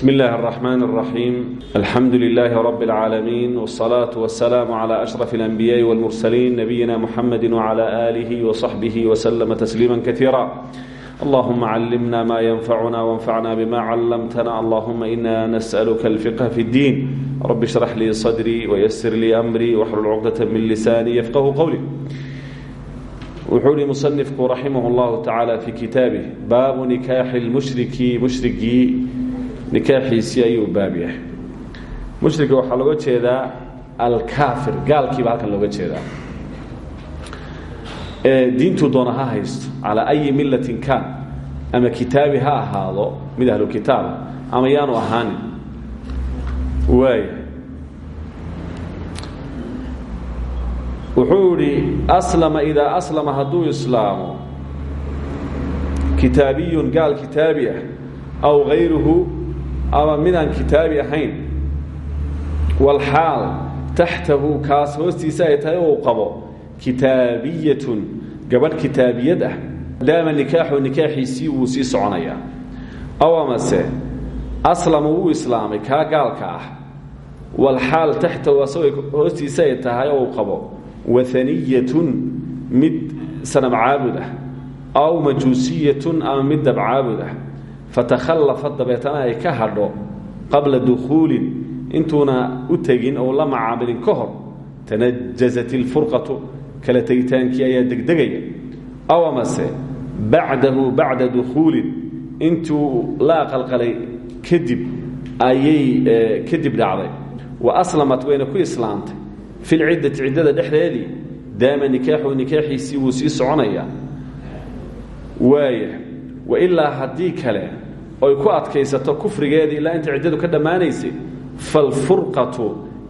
بسم الله الرحمن الرحيم الحمد لله رب العالمين والصلاة والسلام على أشرف الأنبياء والمرسلين نبينا محمد وعلى آله وصحبه وسلم تسليما كثيرا اللهم علمنا ما ينفعنا وانفعنا بما علمتنا اللهم إنا نسألك الفقه في الدين رب اشرح لي صدري ويسر لي أمري واحلل عقدة من لساني يفقه قولي wuxuu hi musanifku raximah اllahu tacaala fii kitaabih baabu nikaaxi lmushriki mushrigii nikaaxiisii ayuu baab yahay. Mushriga waxaa looga jeedaa alkaafir gaalkiiba halkan looga jeedaa. Ee diintuu doona ha haysto calaa ayi millatin kaan ama kitaabi ha mid ahlu kitaaba ama yaanu ahaanin. Waay wuxuu aslama idaa aslama hadduu islaamo kitaabiyun gaal kitaabi ah aw hayruhu ama midaan kitaabi ahayn walxaal taxtahu kaas hoostiisa ay tahay uu qabo kitaabiyatun gabadh kitaabiyad ah. Daama nikaaxu nikaaxiisii wuu sii soconayaa. Aw amase aslama wuu islaamay kaa gaalka ah. Walxaal taxtahu asagoo hoostiisa ay tahay uu qabo waaniyatun mid sanam caabud ah. Aw majuusiyatun ama mid dab caabud ah fatakhallafa dabeetana ay ka hadho qabla dukhuulin intuuna u tegin ou la macaamilin ka hor tanajasat ilfurqatu kala tegitaankii ayaa aw amase bacdahu bacda dukhuulin intuu la aqalqalay kadib ayay kadib dhacday. Wa aslamat wayna ku islaamtay fi lciddati ciddada dhexdeedii daama nikaaxu nikaaxiisii wuu sii soconayaa waaya wailaa haddii kale oy ku adkaysato kufrigeedii ilaa inta ciddadu ka dhammaanaysay falfurqatu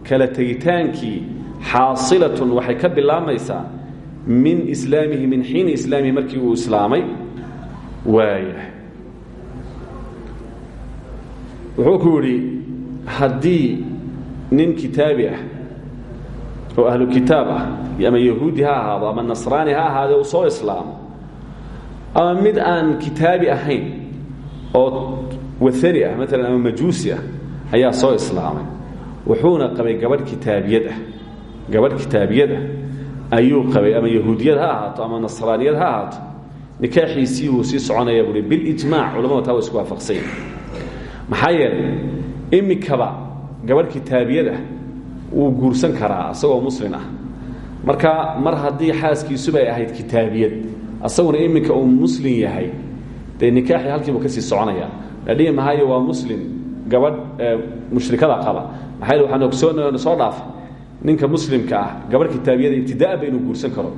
kala tegitaankii xaasilatun waxay ka bilaabmaysaa min islaamihi min xiini islaamihi markii uu islaamay waaya wuxuu ku yidhi haddii nin kitaabi ah oo ahlu kitaab ah ama yahuudi ha ahaado ama nasraani ha ahaadee soo islaamo ama mid aan kitaabi ahayn oo waani ah maalan ama majuusi ah ayaa soo islaamay. Wuxuuna qabay gabadh kitaabiyad ah. Gabadh kitaabiyad ah. Ayuu qabay ama yahuudiyad ha ahaato ama nasraaniyad ha ahaato. Nikaaxiisii wuu sii soconaya buui bilijmaac culamadu taa isku waafaqsanya maxaa yeelay imikaba gabadh kitaabiyad ah wuu guursan karaa asagoo muslin ah. Marka mar haddii xaaskiisuba ay ahayd kitaabiyad asaguna iminka uu muslin yahay dee nikaaxii halkiibu ka sii soconaya. La dhihi mahayo waa muslim gabadh mushrikada qaba. Maxaa waxaan ogsoon soo dhaafay ninka muslimka ah gabadh kitaabiyada ibtidaa'ba inuu guursan karo.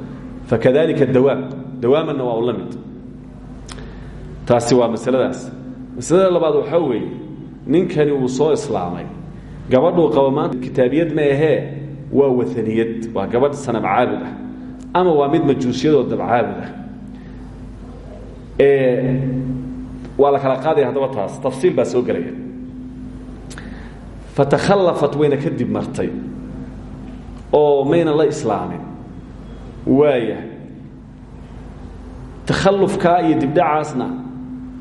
Fakadalika dawaam. Dawaamanna waa u taasi waa masaladaas. Masalada labaad waxaa weeye ninkani wuu soo islaamay. Gabadhuu qabo kitaabiyad ma ahee waa waaniyad waa gabadh sanam caabud ah. Ama waa mid majuusiyadoo dab caabud ah waa la kala qaadaya haddaba taas. Tafsiil baa soo gelaya. Fatakhallafat wayna kadib martay. Oo mayna la islaamin. Waaya takhallufkaa iyo dibdhacaasna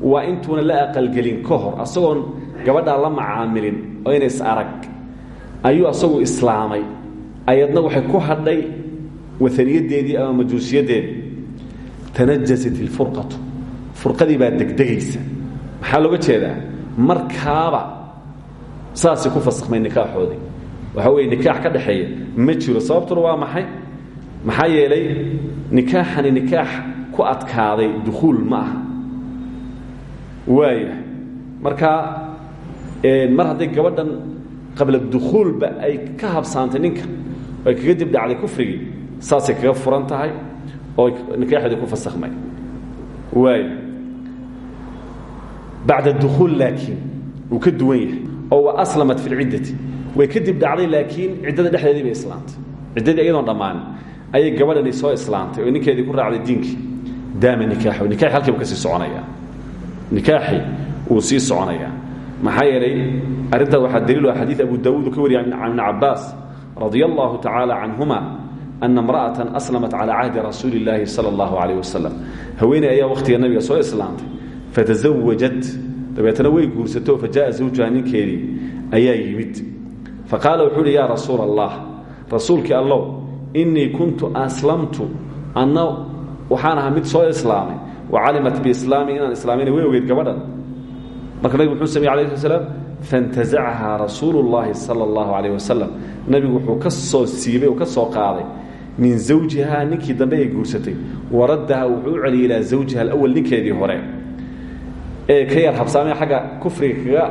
waa intuuna la aqalgelin ka hor. Asagoon gabadhaa la macaamilin oo ina arag. Ayuu asagu islaamay. Ayadna waxay ku hadhay waaniyadeedii ama majuusiyadeedii. Tanajasat ilfurqatu furqadii baa degdegaysa. Maxaa looga jeedaa? Markaaba saasay ku fasakhmay nikaaxoodii. Waxaa weeye nikaax ka dhexeeya ma jiro. Sababtuna waa maxay? Maxaa yeelay nikaaxani nikaax ku adkaaday dukhuul ma aha. Waaya marka mar hadday gabadhan qabla dukhuulba ay ka habsaantay ninka ay kaga dib dhacday kufrigii saasay kaga furan tahay oo nikaaxeedii ku fasakhmay waaya bacda dukhuul laakiin wuu ka duwan yahay oo wa aslamat fi lciddati way kadib dhacday laakiin ciddada dhexdeedii bay islaamtay ciddadii iyadoon dhammaanin ayay gabadhani soo islaamtay oo ninkeedii ku raacday diinkii daama nikaaxu. Nikaxi halkiibu ka sii soconayaa. Nikaaxi wuu sii soconayaa. Maxaa yeelay arrintaas waxaa daliil ah xadiid abu daawuud uu ka wariyay can ibni cabbaas radia allahu tacaala canhuma ana imra'atan aslamat calaa cahdi rasuuli illaahi sala fatasawajat dabeetna way guursato fa jaءa zawjuha ninkeedii ayaa yimid faqaala wuxuu uhi yaa rasuul allah rasuulkii allow innii kuntu aslamtu anna waxaan ahaa mid soo islaamay wa calimat biislaami inaan islaamayna way ogeyd gabadhan marka nabig muxuu samey alah sl slam fantazacahaa rasuulu llaahi sala allahu wuxuu ka soo siibay oo ka soo qaaday min zawjihaa ninkii dambe ay guursatay waraddaha wuxuu u celiyay ilaa zawjiha alawal hore ee ka yar habsaamee xagga kufriga kaga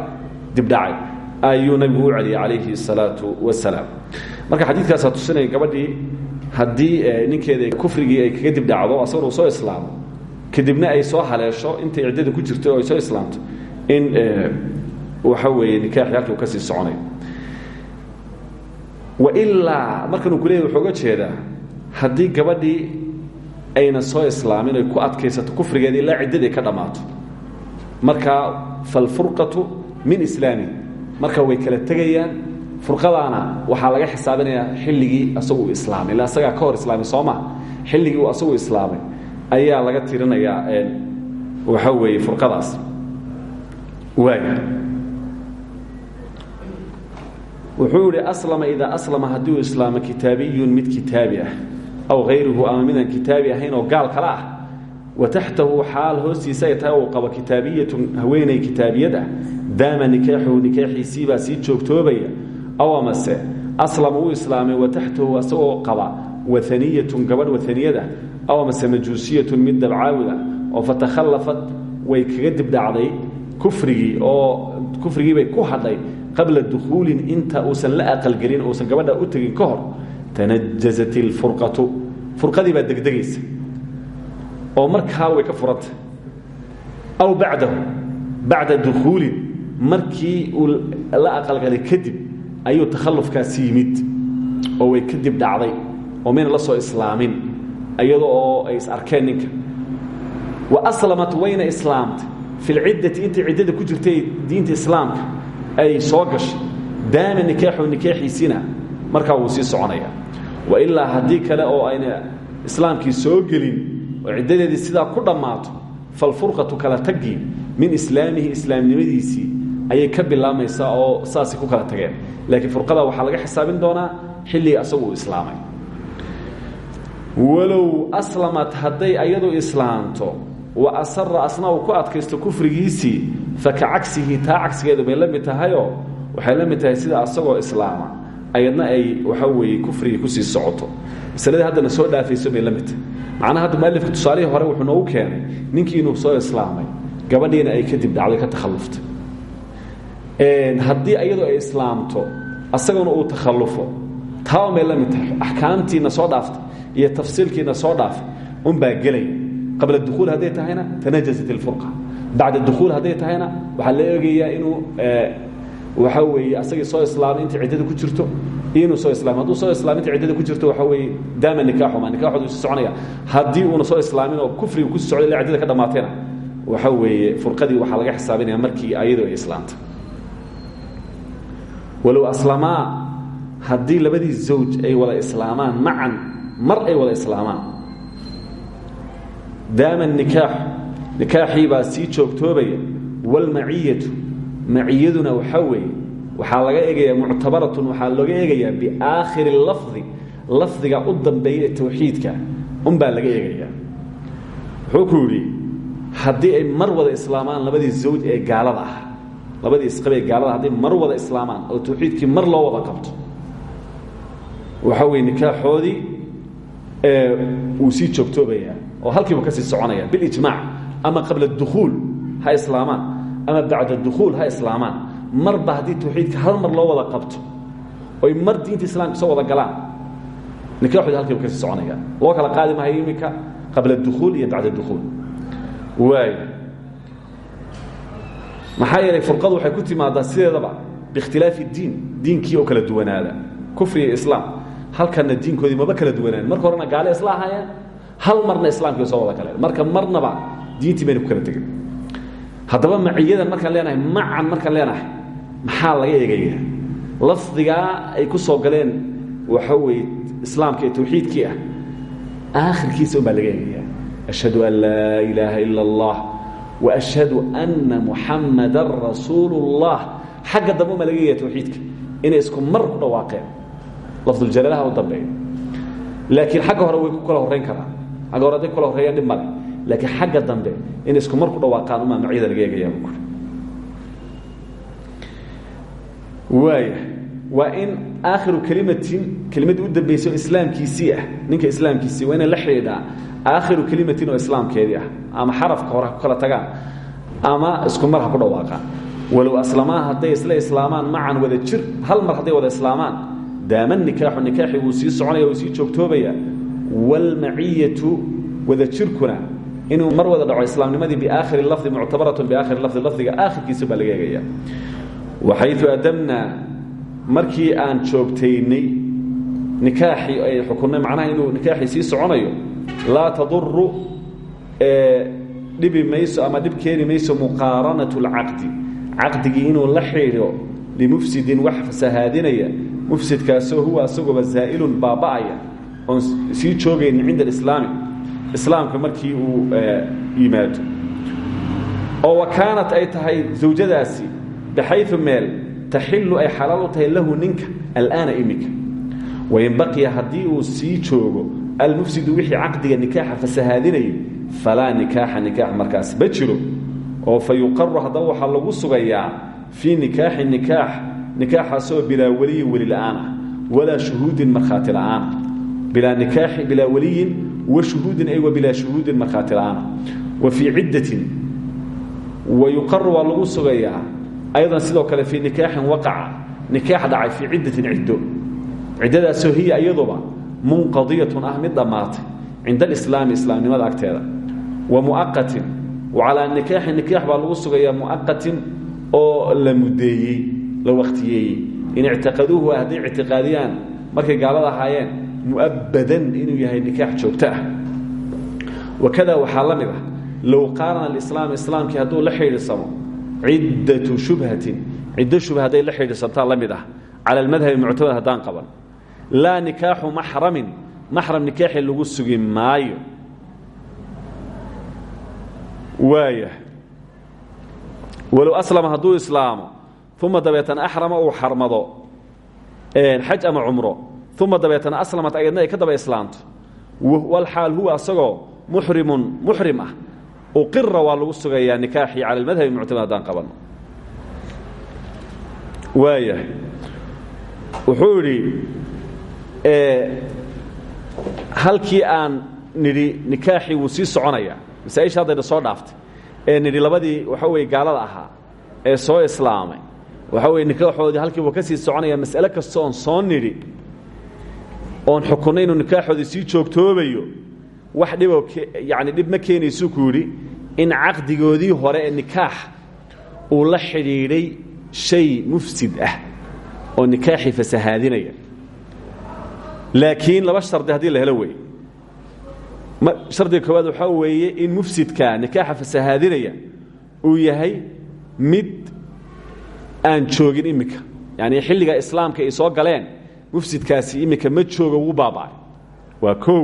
dibdhacay ayuu nabigu u celiyay calayhi الsalaau wasalaam. Marka xadiidkaasaa tusinaya gabadhii haddii ninkeeda kufrigii ay kaga dibdhacdo asaguna uu soo islaamo kadibna ay soo haleesho intay ciddada ku jirtay oo ay soo islaamto in waxa weeye nikaaxi halkii u ka sii soconayo wailaa markan uu ku leeyay wuxuu uga jeedaa haddii gabadhii ayna soo islaamin ay ku adkaysato kufrigeeda ilaa ciddadii ka dhammaato marka falfurqatu min islaami. Marka way kala tegayaan. Furqadaana waxaa laga xisaabinayaa xilligii asagu islaamay. Illa asagaa ka hor islaamay soo ma. Xilligii uu asagu islaamay ayaa laga tirinayaa waxa weeye furqadaas. Waaya wuxuu yihi aslama idaa aslama haddii uu islaamo kitaabiyun mid kitaabi ah aw hayruhu ama midaan kitaabi ahayn oo gaal kale ah wa taxtahu xaal hoostiisa ay tahay uu qabo kitaabiyatun haweenay kitaabiyad ah daama nikaaxuhu nikaaxiisiibaa sii joogtoobaya aw amase aslama uu islaamay wa taxtahu asagoo qaba waaniyatun gabadh waaniyada aw amase majuusiyatun mid dabcaawida oo fatakhallafat way kaga dibdhacday kufrigii oo kufrigiibay ku hadhay qabla dukhuulin inta uusan la aqalgelin uusan gabadha u tegin ka oo markaa way ka furanta aw bacdahu bacda dukhuulin markii uu la aqalgalay kadib ayuu takhallufkaasi yimid oo way kadib dhacday oo mayna la soo islaamin iyado oo ay is arkeen ninka. Wa aslamat wayna islaamtay fi lciddati intay ciddada ku jirtay diinta islaamka ay soo gashay. Daama nikaaxu nikaaxiisina markaa wuu sii soconaya. Wa ilaa haddii kale oo ayna islaamkii soo gelin oo ciddadeedii sidaa ku dhammaato falfurqatu kala tagii min islaamihi islaamnimadiisii ayay ka bilaabmaysaa oo saasay ku kala tageen. Laakiin furqada waxaa laga xisaabin doonaa xilligii asagu islaamay. Walow aslamat hadday ayadu islaamto wa asara asna ku adkaysto kufrigiisii faka cagsihi taa cagsigeedu bay la mid tahayoo waxay la mid tahay sida asagoo islaama ayadna ay waxaa weeye kufrigii ku sii socoto masaladii haddana soo dhaafayso bay la mid tahay. Macnaha hadda mualifka tusaalihii hore wuxuu noogu keenay ninkii inuu soo islaamay gabadhiina ay kadib dhacday ka takhalluftay. Haddii iyadoo ay islaamto asaguna uu takhallufo taa unbay la mid soo dhaaftay iyo tafsiilkiina soo dhaafay unbaa gelaya qabla dukuul hadday tahayna tanajasat ilfurqa bacda dukuul hadday tahayna waxaa la eegayaa inuu waxaa weeye asagii soo islaamay intay ciddada ku jirto inuu soo islaamay hadduu soo islaamay intay ciddada ku jirto waxaa weeye daama nikaaxuma nikaaxoodu isi soconaya. Haddii uuna soo islaamin oo kufriga ku socday ilaa ciddada ka dhammaatayna waxaa weeye furqadii waxaa laga xisaabinaya markii ayadu ay islaamtay walow aslamaa labadii zawj ay wada islaamaan macan mar ay wada islaamaan. Daama nikaax nikaaxii baa sii joogtoobaya. Wاlmaciyatu maciyaduna waxaa weeye waxaa laga eegayaa muctabaratun waxaa looga eegayaa biaakhiri lafdi lafdiga u dambeeya ee tawxiidka. Unbaa laga eegayaa. Wuxuu ku ay mar islaamaan labadii zawj ee gaalada ah labadii isqabee gaalada hadday mar islaamaan oo tawxiidkii mar loo wada qabto waxaa weeye nikaaxoodii wuu sii joogtoobayaa oo halkiibu ka sii soconaya bilijmaac ama qabla dukhuul ha islaamaan ama bacda dukhuul ha islaamaan marba haddii tawxiidka hal mar loo wada qabto oy mar diinta islamka soo wada galaan nikaxoodi halkiibu ka sii soconaya. Loo kala qaadi mahayo iminka qabla dukhuul iyo bacda dukhuul waay. Maxaa furqadu waxay ku timaadaa sideedaba biikhtilaafi diin diinkii oo kala duwanaada. Kufri iyo islaam halkana diinkoodii maba kala duwanaan. Marka horena gaale isla hal marna islaamkii soo wada galeen. Marka marnaba diintii bayna ku kala tegin haddaba maciyadan markaan leenahay macan markaan leenahay maxaa laga eegaya lafdigaa ay ku soo galeen waxa weeye islaamka ee tawxiidkii ah. Aakhirkiisa un baa laga eegaya ashhadu an laa ilaaha ila allah waashhadu anna muxammadan rasuulu اllah xagga dambe uma laga yeeya tawxiidka. Inay isku mar ku dhawaaqeen lafduljalalaha u dambeeya laakiin xagga hore way ku kala horrayn karaan. Agga hore haday ku kala horreeyaan dhib male laakiin xagga dambe inay isku mar ku dhawaaqaan umaa noocyada laga eegayaa bu waaya waa in aakhiru kelimatin kelimadii u dambaysay oo islaamkiisii ah ninka islaamkiisii waa inay la xidhiidhaa aakhiru kelimatin oo islaamkeedii ah ama xarafka hore ha ku kala tagaan ama isku mar ha ku dhawaaqaan. Walow aslamaa hadday isla islaamaan macan wada jir hal mar hadday wada islaamaan daama nikaaxu nikaaxi wuu sii soconaya wuu sii joogtoobaya. Wاlmaciyatu wada jirkuna inuu mar wada dhaco islaamnimadii biaakhiri lafdi muctabaratun biaakhiri lafdi lafdiga aakhirkiisa baa laga eegaya waxayu adamnaa markii aan joogtaynay nikaaxii ay xukunnay macnaha inuu nikaaxii sii soconayo laa taduru dhibi mayso ama dhib keeni mayso muqaaranatu اlcaqdi caqdigii inuu la xidhiidho limufsidin wax fasahaadinaya mufsidkaasoo huwa asaguba zaa'ilun baaba'aya oon sii joogaynin cinda alislaami. Islaamka markii uu yimaado. Oo wa ay tahay zawjadaasi baxayu meel taxilu ay xalaal u tahay lahu ninka al'aana iminka wain baqiya haddii uu sii joogo almufsidu wixii caqdiga nikaaxa fasahaadinayay falaa nikaaxa nikaax markaas ma jiro oo fa yuqaru haddaba waxaa lagu sugayaa fii nikaaxi nikaax nikaaxaasoo bilaa weliyin weli la'aan ah walaa shuhuudin markhaati la'aan bilaa nikaaxi bilaa weliyin wa shuhuudin ay wa bilaa shuhuudin aydan sidoo kale fii nikaaxin waqaca nikaax dhacay fii ciddatin ciddo. Ciddadaasoo hiya iyaduba munqadiyatun ah mid dhammaatay cinda alislaami islaamnimada agteeda. Wa mu'aqatin wa calaa nikaaxi nikaax baa lagu sugayaa mu'aqatin oo la muddeeyey la wakhtiyeeyey in ictiqaduuhu hadday ictiqaadiyaan markay gaalada ahaayeen mu'abbadan inuu yahay nikaax joogto ah. Wakada waxaa la mid ah low qaarana alislaam islaamkii hadduu la xidhiidsamo ciddatu shubhatin. Ciddo shubha hadday la xidhiidsantaa la mid ah. Cala almadhabi muctamad haddaan qaban. Laa nikaaxu maxramin. Maxram nikaaxi lagu sugi maayo. Waaya walow aslama hadduu islaamo uma dabeetana axrama uu xarmado xaj ama cumro. Uma dabeetana aslamat ay ka daba islaamto walxaal huwa asagoo muxrimun muxrim ah uqira waa lagu sugayaa nikaaxii cala almadhabi muctamad haddaan qabanno. Waayahay. Wuxuu idhi halkii aan nidhi nikaaxii wuu sii soconayaa. Masaaisha haddayna soo dhaaftay. Ee nidhi labadii waxa weye gaalada ahaa ee soo islaamay waxa weye nikaaxoodii halkii wuu ka sii soconaya mas'ale kasta oon soo nidhi oon xukunnay inuu nikaaxoodii sii joogtoobayo wax dhiboo yani dhib ma keenaysuu ku in caqdigoodii hore ee nikaax uu la xidhiidhay shay mufsid ah oo nikaaxii fasahaadinaya. Laakiin laba shardi haddii la helo weeye. Shardiga koowaad waxaa weeye in mufsidka nikaaxa fasahaadinaya uu yahay mid aan joogin iminka yani xilliga islaamka ay soo galeen mufsidkaasi iminka ma joogo wuu baaba'ay. Waa kow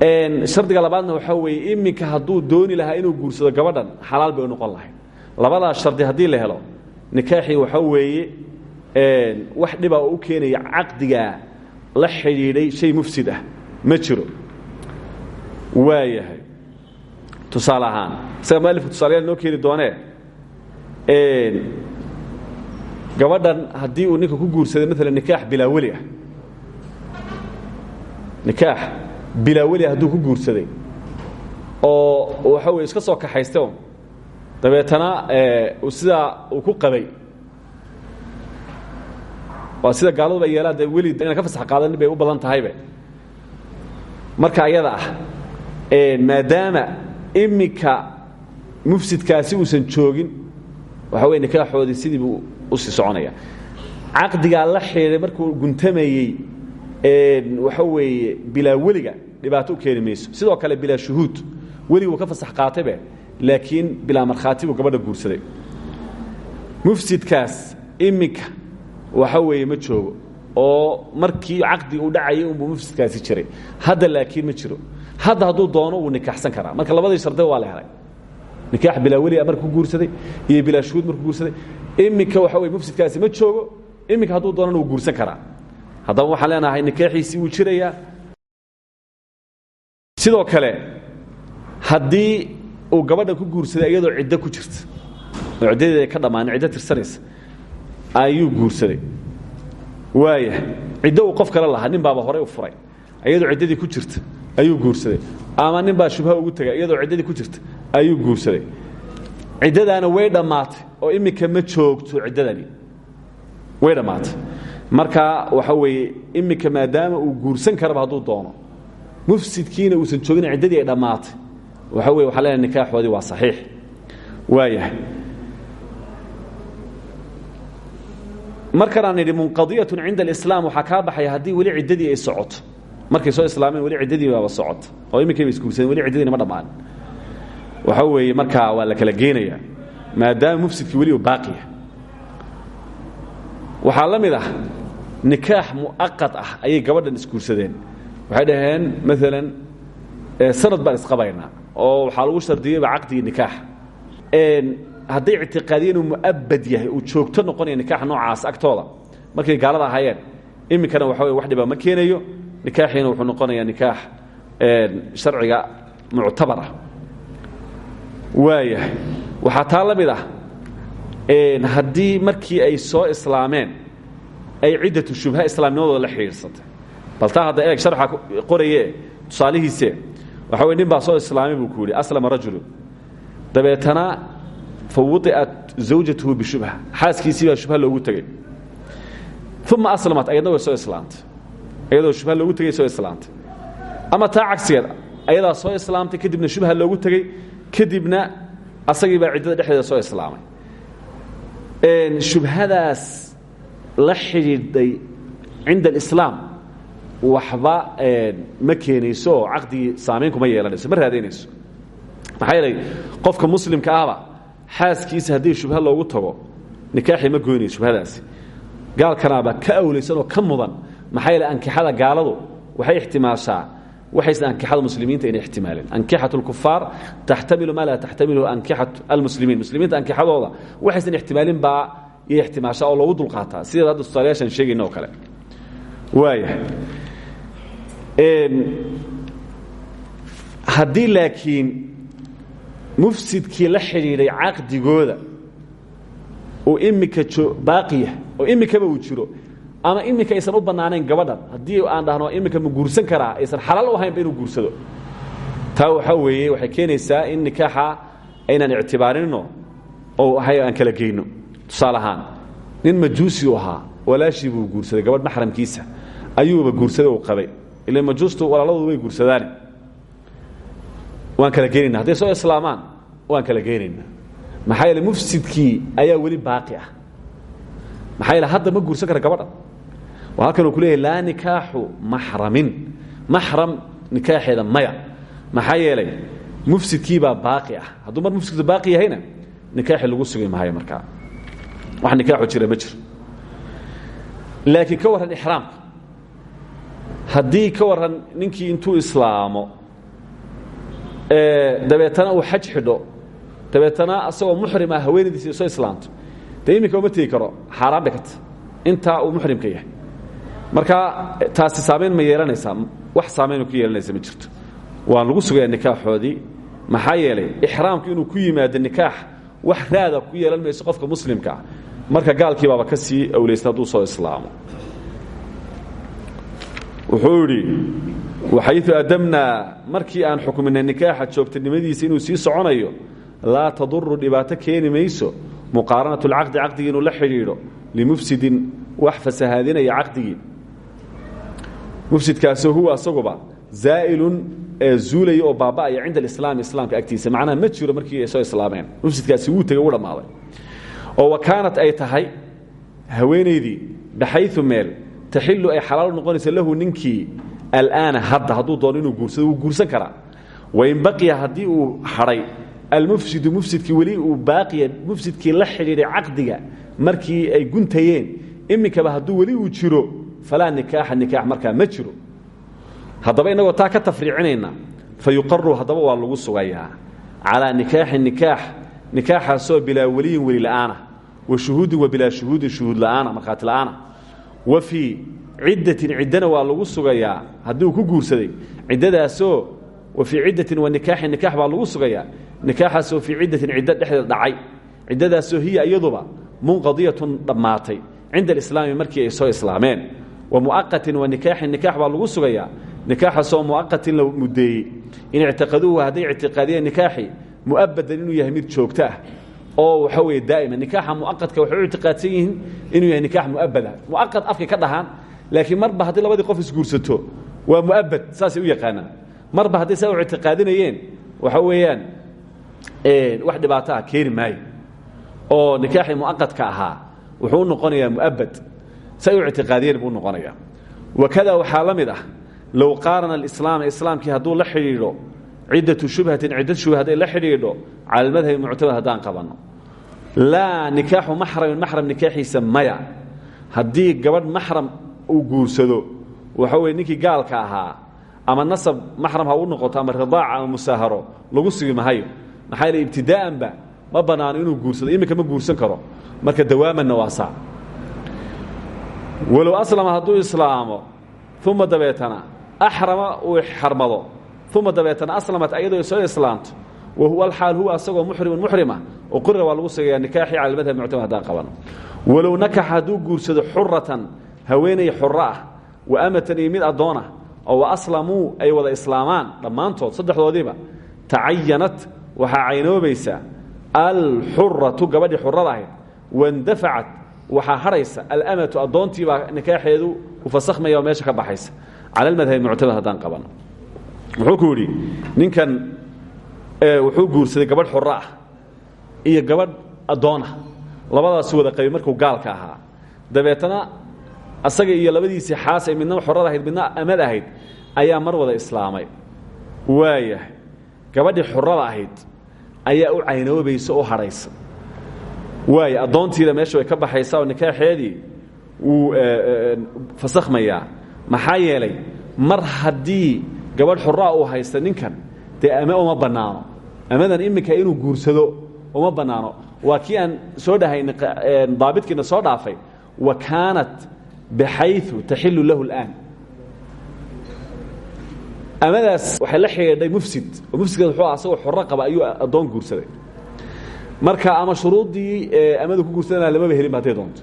shardiga labaadna waxaa weeye iminka hadduu dooni lahaa inuu guursado gabadhan xalaal bay u noqon lahayd. Labadaas shardi haddii la helo nikaaxii waxaa weeye wax dhibaa oo u keenaya caqdigaa la xidhiidhay shay mufsid ah ma jiro. Waayahay. Tusaale ahaan isaga mualifku tusaalayaal noo keeni doonee? Gabadhan haddii uu ninka ku guursaday maalan nikaax bilaa weli ah. Nikaax bilaa weli hadduu ku guursaday. Oo waxa weye iska soo kaxaysta un dabeetana sidaa uu ku qabay. Waa sida gaaladuba yeelaan dee ka fasax qaadanin bay u badan tahaybe marka ayada ah maadaama iminka mufsidkaasi uusan joogin waxa weye nikaaxoodii sidii buu u sii soconaya. Caqdigaa la xidhiiday markuu guntamayey waxa weeye bilaa weliga dhibaato u keeni sidoo kale bilaa shuhuud. Weliguu ka fasax qaataybe laakiin bilaa markhaati buu gabadha guursaday. Mufsidkaas iminka waxa weeye ma joogo. Oo markii caqdi uu dhacayay unbuu mufsidkaasi jiray. Hadda laakiin ma jiro. Hadda hadduu doono wuu nikaaxsan karaa. Marka labadii shardiba waa la helay. Nikaax bilaa weli markuu guursaday iyo bilaa shuhuud markuu guursaday. Iminka waxa wey mufsidkaasi ma joogo. Iminka hadduu doonana wuu guursan karaa haddaba waxaan leenahay nikaaxiisii wuu jirayaa sidoo kale haddii uu gabadha ku guursaday iyadoo ciddo ku jirta oo ciddadeeda ka dhammaan ciddo tirsanaysa ayuu guursaday. Waaya ciddo uu qof kale lahaa nin baaba horey u furay iyadoo ciddadii ku jirta ayuu guursaday. Ama nin baa shubha ugu tegay iyadoo ciddadii ku jirta ayuu guursaday. Ciddadaana way dhammaatay oo iminka ma joogto ciddadani. Way dhammaatay marka waxa weeye iminka maadaama uu guursan karaba hadduu doono mufsidkiina uusan joogin ciddadii ay dhammaatay. Waxa weye waxaa leenahay nikaaxoodii waa saxiix. Waayahay markan aan idhi munqadiyatun cinda alislaam waxaa kaa baxaya haddii weli ciddadii ay socoto. Markay soo islaameen weli ciddadii baaba socota oo iminkayba isguursadeen weli ciddadiina ma dhammaan. Waxa weeye markaa waa la kala geenayaa maadaama mufsidkii weli uu baaqiya waxaa la mid ah nikaax mu'aqad ah ayay gabadhan isguursadeen. Waxay dhaheen maalan sanad baan isqabaynaa oo waxaa lagu shardiyeyba caqdigii nikaax. Hadday ictiqaadiyen inuu mu'abad yahay uu joogto noqonaya nikaaxa noocaas agtooda markay gaalada ahaayeen iminkana waxa wey wax dhiba ma keenayo nikaaxiina wuxuu noqonayaa nikaax sharciga muctabar ah waayahay waxaa taa la mid ah haddii markii ay soo islaameen ay ciddatu shubha islaamnimadooda la xidhiidhsatay bal taa hadda eeg sharxa qoraye tusaalihiise waxa wey nin baa soo islaamay buu ku aslama rajulu dabeetana fa wudicat zawjatuhu bishubha xaaskiisii baa shubha loogu tegey uma aslamat ayadna soo islaamtay ayadoo shubha loogu tegey soo islaamtay ama taa cagsigeed ayadaa soo islaamtay kadibna shubha loogu tegey kadibna asagii baa ciddada dhexdeeda soo islaamay shubhadaas la xidhiidhay cinda alislaam waxba ma keenayso oo caqdigii saamayn kuma yeelanayso ma raadaynayso maxaa yeelay qofka muslimka ahba xaaskiisa haddii shubha loogu tago nikaaxii ma goynayo shubhadaasi. Gaalkanaaba ka awlaysan oo ka mudan maxaa yeele ankixada gaaladu waxay ixtimaashaa waxaysan ankixada muslimiinta inay ixtimaaleen. Ankixat اlkufaar taxtamilu maa laa taxtamilu ankixat almuslimiin. Muslimiinta ankixadooda waxaysan ixtimaalin baa iyo ixtimaashaa oo loogu dulqaataa. Sideeda hadda tusaalayaashaan sheegayna oo kale. Waaya haddii laakiin mufsidkii la xidhiidhay caqdigooda uu imika baaqiya oo imikaba uu jiro ama iminka aysan u bannaanayn gabadhan haddii aan dhahno iminka ma guursan karaa aysan xalaal u ahaynba inuu guursado. Taa waxaa weeye waxay keenaysaa in nikaaxa aynaan ictibaarinno oo aan kala geyno tusaale ahaan nin majuusi u ahaa buu guursaday gabadh maxramkiisa ayuuba guursaday uu qabay. Ila majuustu walaaladoodu way guursadaane waan kala geenayna hadday soo islaamaan waan kala geenayna maxaa yeele mufsidkii ayaa weli baaqi ah. Maxaa yeele hadda ma guursan kara gabadha. Waa halkan uu ku leeyahy laa nikaaxu maxramin. Maxram nikaaxeeda maya. Maxaa yeelay mufsidkiibaa baaqi ah. Hadduu mar mufsidku baaqi yahayna nikaaxi lagu sugi maayo markaa wax nikaaxu jira ma jiro laakiin ka warran ixraamka. Haddii ka warran ninkii intuu islaamo dabeetana uu xaj xidho dabeetana asagoo muxrim ah haweenaydiisi soo islaamto dee iminka uma tegi karo xaaraan bay ka tahy intaa uu muxrimka yahay. Marka taasi saamayn ma yeelanaysaa. Wax saamayn ku yeelanaysa ma jirto. Waan lagu sugayaa nikaaxoodii. Maxaa yeelay ixraamku inuu ku yimaado nikaax wax raada ku yeelan mayso qofka muslimka. Ah marka gaalkii baaba ka sii awlaysta hadduu soo islaamo. Wuxuu idhi waxayu adamnaa markii aan xukminay nikaaxa joogtanimadiisa inuu sii soconayo laa taduru dhibaato keeni mayso muqaaranat اlcaqdi caqdigii inuu la xidhiidho limufsidin wax fasahaadinaya caqdigii. Mufsidkaasoo huwa asaguba zaa'ilun zuulaya oo baaba'aya cinda alislaami islaamka agtiisa. Macnaha ma jiro markii ay soo islaameen. Mufsidkaasi wuu tegey wuu dhammaaday oo wa kaanat ay tahay haweenaydii baxayu meel taxilu ay xalaal noqonayso lahu ninkii alaana hadda hadduu doono inuu guursado wuu guursan karaa. Wain baqiya haddii uu hadhay almufsidu mufsidkii weli uu baaqiya mufsidkii la xidhiidhay caqdiga markii ay guntayeen iminkaba hadduu weli uu jiro falaa nikaaxa nikaax markaa ma jiro haddaba innagoo taa ka tafriicinayna fa yuqaru haddaba waa lagu sugayaa calaa nikaaxin nikaax nikaaxaasoo bilaa weliyin weli la'aana wa shuhuudin wa bilaa shuhuudin shuhuud la'aana markhaati la'aana. Wa fii ciddatin ciddana waa lagu sugayaa haddii ku guursaday ciddadaasoo wa fii ciddatin wa nikaaxin nikaax baa lagu sugayaa. Nikaaxaasoo fii ciddatin ciddo dhexdeed dhacay. Ciddadaasoo hiya iyaduba munqadiyatun dhammaatay. Cinda alislaami markii ay soo islaameen. Wa mu'aqatin wa nikaaxin nikaax baa lagu sugayaa nikaaxaasoo mu'aqatin la muddeeyey. In ictiqaduuhu hadday ictiqaadiyeen nikaaxi mu'abadan inuu yahay mid joogto ah. Oo waxa weeye daa'ima nikaaxa mu'aqadka waxay u ictiqaadsan yihiin inuu yahay nikaax mu'abada mu'aqad afkay ka dhahaan laakiin marba haddii labadii qof isguursato waa mu'abad saasay u yaqaanaan. Marba hadday saa u ictiqaadinayeen waxa weeyaan wax dhibaato ah keeni maayo. Oo nikaaxii mu'aqadka ahaa wuxuu u noqonayaa mu'abad say u ictiqaadiyeen buu noqonayaa. Wakada waxaa la mid ah low qaarana alislaama islaamkii hadduu la xidhiidho ciddatu shubhatin ciddad shubha la xidhiidho cala almadhabi muctamad haddaan qabanno laa nikaaxu maxramin maxram nikaaxiisa maya haddii gabadh uu guursado waxa weye ninkii gaalka ahaa ama nasab maxram ha u noqoto ama ridaac ama musaaharo lagu sugi mahayo maxaa yeele ibtidaa'anba ma bannaano inuu guursado iminka ma guursan karo marka dawaamanna waa saa aslama hadduu islaamo uma dabeetana axrama uu xarmado uma dabeetana aslamat ayadoo soo islaamto wa huwa alxaal huwa asagoo muxrimun muxrima uqira waa lagu sugayaa nikaaxii cala almadhab muctamad haddaan qabano walow nakaxa hadduu guursado xuratan haweenay xuro ah wa amatan iyo mid addoonah oo wa aslamuu ay wada islaamaan dhammaantood saddexdoodiiba tacayanat waxaa caynoobaysaa alxuratu gabadhii xurada ahayd wandafacat waxaa hadhaysa alamatu addoontiibaa nikaaxeedu u fasakhmaya oo meesha ka baxaysa cala almadhabi muctamad haddaan qabano wuxuu ku yidhi ninkan wuxuu guursaday gabadh xuro ah iyo gabadh addoonah labadaasu wada qabay markuu gaalka ahaa dabeetana asaga iyo labadiisii xaas midna xorada ahayd midna amad ahayd ayaa mar wada islaamay waayahay gabadhii xurada ahayd ayaa u caynoobaysa oo hadhaysa waaya addoontiida meesha way ka baxaysaa oo nikaaxeedii wuu fasakhmayaa maxaa yeelay mar haddii gabadh xuraa uu haysta ninkan dee ame uma bannaano. Amadan iminka inuu guursado uma bannaano. Waa kii aan soo dhahayn daabitkiina soo dhaafay wa kaanat baxayu taxilu lahu اlآan amadaas waxay la xidhiidhay mufsid. Oo mufsidkaas wuxuu asagoo xoro qaba ayuu addoon guursaday. Marka ama shuruuddii amadu ku guursadana lamaba helin ba hadday doonto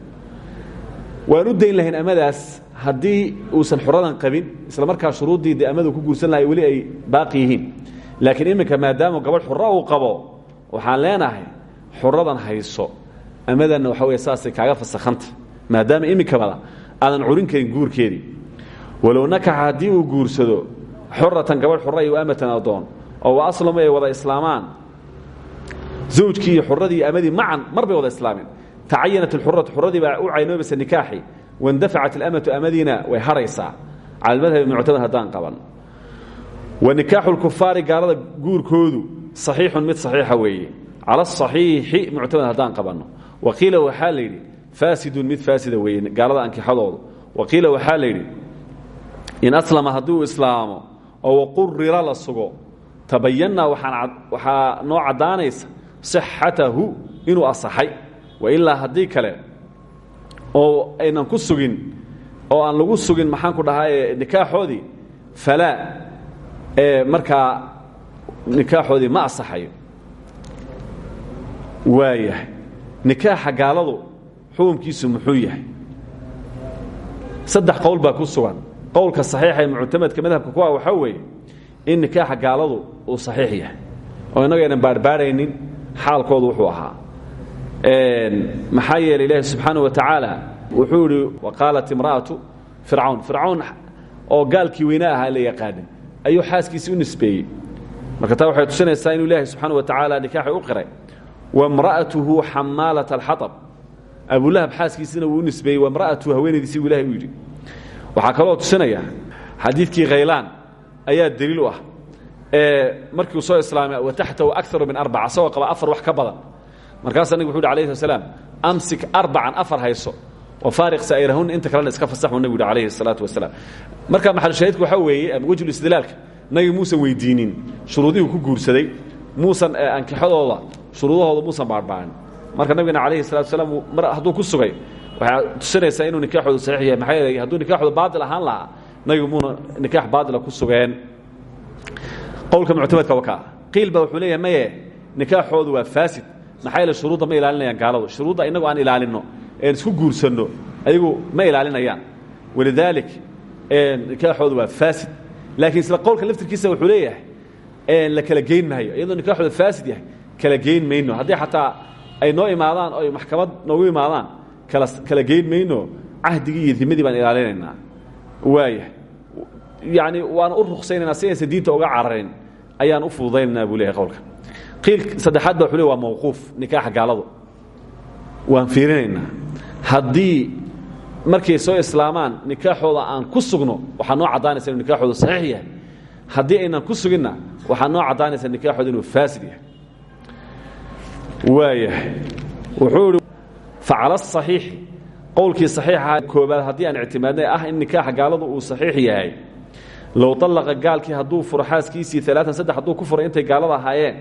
waan u dayn lahayn amadaas haddii uusan xuradan qabin isla markaa shuruuddii amadu ku guursan lahay weli ay baaqi yihiin. Laakiin iminka maadaama gabadh xuro uu qabo waxaan leenahay xuradan hayso. Amadanna waxa wey saasay kaaga fasakhanta. Maadaama iminkabada aadan curin karin guurkeedii walow nakaxa haddii uu guursado xuratan gabadh xura iyo amatan addoon oo wa aslamu ay wada islaamaan. Zawjkii iyo xuradii macan mar wada islaameen tacayanat alxuratu xuradii baa u caynoobaysa nikaaxi waindafacat alamatu amadiina way hadhaysaa cala almadhabi muctamad haddaan qaban wa nikaaxu lkufaari gaalada guurkoodu saxiixun mid saxiixa weeye cala asaxiixi muctamad haddaan qabanno wa qiila waxaa la yidhi faasidun mid faasida weeye gaalada ankixadoodu wa qiila waxaa la yidhi in aslama hadduu islaamo oo waqurira la sugo tabayanna waxaa noo caddaanaysa sixatahu inuu asaxay wailaa haddii kale oo aynan ku sugin oo aan lagu sugin maxaan ku dhahaa nikaaxoodii falaa markaa nikaaxoodii ma asaxayo waayahay nikaaxa gaaladu xukumkiisu muxuu yahay. Saddex qowl baa ku sugan. Qowlka saxiixa ee muctamadka madhabka ku ah waxaa in nikaaxa gaaladu uu saxiix yahay. Oo innaga aynan baarbaaraynin xaalkoodu wuxuu ahaa maxaa yeelay ilaahi subxaana wa tacaala wuxuu idhi wa imra'atu fircawn fircawn oo gaalkii weyne la yaqaanin ayuu xaaskiisii u marka taa waxay tusinaysaa inuu ilaahi subxaana wa tacaala nikaaxi u qiray. Wamra'atuhu xamaalat alxatab abulahab xaaskiisina wuu u nisbeeyey wamra'atuhu haweenaydiisii buu ilahay u yidhi. Waxaa kaloo tusinaya xadiidkii khaylaan ayaa daliil u ah. Markiu soo islaamay wataxtahu akaru min arbaca isagoo afar wax ka badan markaasaa nabig wuxu uhi alayhi slam amsik arbacan afar hayso wafaariq saa'irahunna inta kalena iska fasax buu nebigu uhi alayhi salaatu wasalaam. Marka maxalushaahidku waxaa weeye ama wejhulistidlaalka nagi muusan weydiinin shuruudihii ku guursaday muusan ankixadooda shuruudahooda muusan baarbaarin marka nabigana calayhi salatu salaam mar hadduu ku sugay waxay tusinaysaa inuu nikaaxoodu saxiix yahay. Maxaa yeelay hadduu nikaaxoodu baatil ahaan lahaa nabigu muuna nikaax baatila ku sugeen. Qowlka muctamadka wakaa qiil baa wuxuu leeyahay maye nikaaxoodu waa faasid maxaa yeele shuruudda ma ilaalinayaan gaaladu. Shuruudda innagu aan ilaalinno een isku guursanno ayagu ma ilaalinayaan. Walidaalik nikaaxoodu waa faasid. Laakiin isla qowlka laftirkiisa wuxuu leeyahay la kala geyn maayo iyadoo nikaaxooda faasid yahay kala geyn mayno haddii xataa ay noo imaadaan oo ay maxkamad noogu imaadaan kala kala geyn mayno cahdigii iyo dimadii baan ilaalinaynaa. Waaya yani waan u ruksaynaynaa si aysan diinta uga cararin ayaan u fududaynaynaa buu leeyahay qowlka saddexaad ba wuxuu waa mawquuf nikaaxa gaaladu. Waan fiirinaynaa. Haddii markay soo islaamaan nikaaxooda aan ku sugno waxaa noo caddaanaysa inuu nikaaxoodu saxiix yahay. Haddii aynan ku suginna waxaa noo caddaanaysa nikaaxooda inuu faasid yahay. Waayahay. Wuxuu ihi facala asaxiixi qowlkii saxiixaha koobaad aan ictimaadnay ah in nikaaxa gaaladu uu saxiix yahay low allaqa gaalkii hadduu furo xaaskiisii alaaan saddex ku furay intay gaalada ahaayeen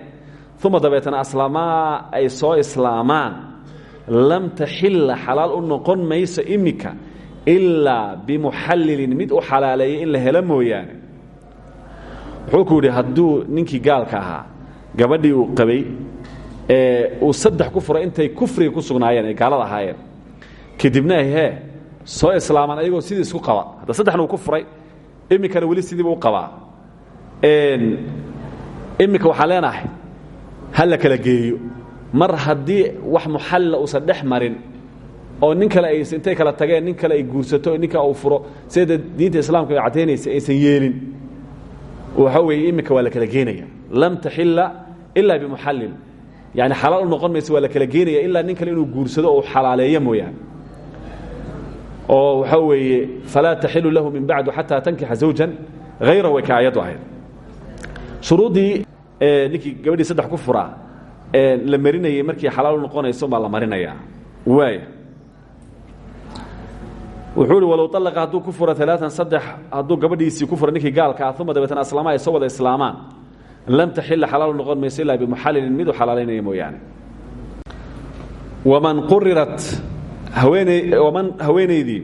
uma dabeetana aslaamaa ay soo islaamaan. Lam taxilla xalaal u noqon mayso imika ilaa bimuxallilin mid u xalaaleeyay in la helo mooyaane. Wuxuu ku yidhi hadduu ninkii gaalka ahaa gabadhii uu qabay ee uu saddex ku furay intay kufriga ku sugnaayeen ay gaalada ahaayeen kadibna ahee soo islaamaan ayagoo sidii isku qaba. Hadda saddexna uu ku furay iminkana weli sidiiba u qabaa. Iminka waxaan leenahay ha la kala geeyo? Mar haddii wax muxallila uusan dhex marin oo nin kale ay intay kala tageen nin kale ay guursato ninka uu furo sida diinta islaamka ay caddaynaysa aysan yeelin waxa weeye iminka waa la kala geenaya. Lam taxilla ilaa bimuxallil yani xalaal u noqon mayso waa la kala geenaya ilaa nin kale inuu guursado oo xalaaleeyo mooyaane. Oo waxaa weeye falaa taxilu lahu min bacdu xataa tankixa zawjan hayra way ka ayaddu ahayd. Shuruuddii ninkii gabadhii saddex ku furaa la marinayey markii xalaal u noqonayso baa la marinayaa waaya wuxuu ihi walow alaqa hadduu ku furo alaaan saddex hadduu gabadhiisii ku furo ninkii gaalka ah uma dabeetana aslaamaa ay soo wada islaamaan. Lam taxila xalaal u noqon mayso ilaa bimuxallilin mid u xalaalaynaya mooyaane. Waman qurirat haweeney waman haweenaydii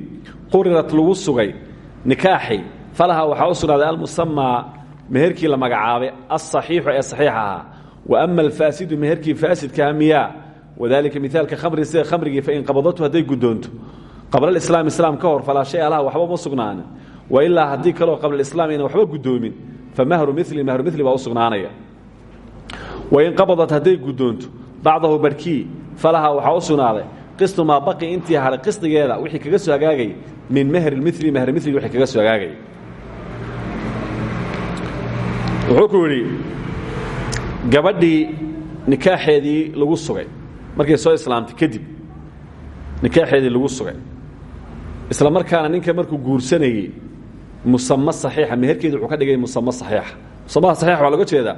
qurirat lagu sugay nikaaxi falaha waxaa u sugnaaday almusamaa meherkii la magacaabay aلصaxiixu ee صaxiix ahaa wa ama alfaasidu meherkii faasidkaha miyaa wadalika miaalka khamri sida khamrigii fain qabadatu hadday guddoonto qabla islaam islaam ka hor falaa shay alaha waxba ma sugnaanin wailaa haddii kaleo qabla islaam ayna waxba guddoomin famahru mili mahru mili baa u sugnaanaya wain qabadat hadday guddoonto bacdahu barhkii falaha waxaa u sugnaaday qistu maa baqi intii haray qisdigeeda wixii kaga soo hagaagay min mahri mili mahr mili wixii kaga soo hagaagay wuxuu ku yidhi gabadhii nikaaxeedii lagu sugay. Markay soo islaamtay kadib nikaaxeedii lagu sugay. Isla markaana ninka markuu guursanayey musamo saxiixa meherkeedi wuxuu ka dhigay musamo saxiixa. Musamaha saxiixa waa loga jeedaa.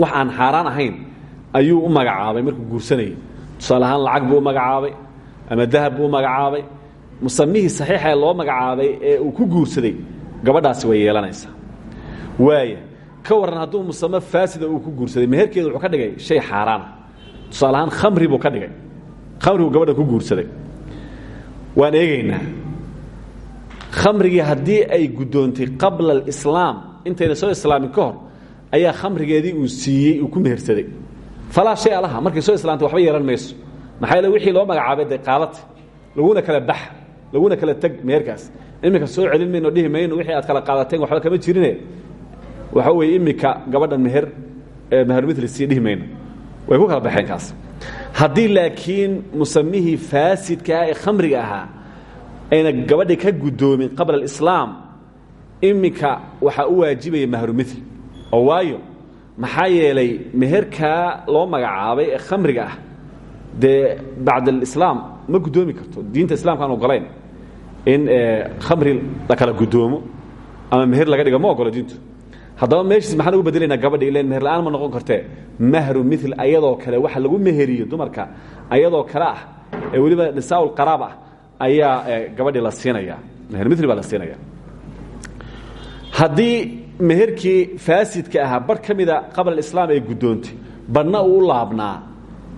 Wax aan xaaraan ahayn ayuu u magacaabay markuu guursanayey. Tusaale ahaan lacag buu u magacaabay ama dahab buu u magacaabay. Musamihii saxiixa ee loo magacaabay ee uu ku guursaday gabadhaasi way yeelanaysaa. Waaya ka warran hadduu musamo faasida uu ku guursaday meherkeeda wuxuu ka dhigay shay xaaraana tusaale khamri buu ka dhigay. Khamribuu gabadha ku guursaday. Waan eegaynaa khamrigii haddii ay guddoontay qabla alislaam intayna soo islaamin ka hor ayaa khamrigeedii uu siiyey uu ku mehersaday. Falaa shay alaha markay soo islaamtay waxba yeelan mayso. Maxaa yeele wixii loo magacaabay dee qaalata laguna kala bax laguna kala teg meherkaas. Iminka soo celin mayno dhihi mayno wixii aad kala qaadateen waxba kama jirine waxa weeye iminka gabadhan meher mehermitli sii dhihi way ku kala baxeen kaas. Haddii laakiin musamihii faasidkaa ee khamriga ahaa ayna gabadhi ka guddoomin qabla alislaam iminka waxaa u waajibaya mahrumil oo waayo maxaa yeelay loo magacaabay khamriga ah dee bacd alislaam ma guddoomi karto. Diinta islamka aan ogolayn in khamri la kala guddoomo ama meher laga dhigo ma ogolo diintu haddaba meeshiis maxaan ugu bedelaynaa gabadhi ilan meher la'aan ma noqon kartee? Mahru mil ayadoo kale waxa lagu meheriyo dumarka ayadoo kale ah ee weliba nisaa qaraab ah ayaa gabadhii la siinaya meher mil baa la siinaya haddii meherkii faasidka ahaa bar ka mida islaam ay guddoontay barhna uu laabnaa.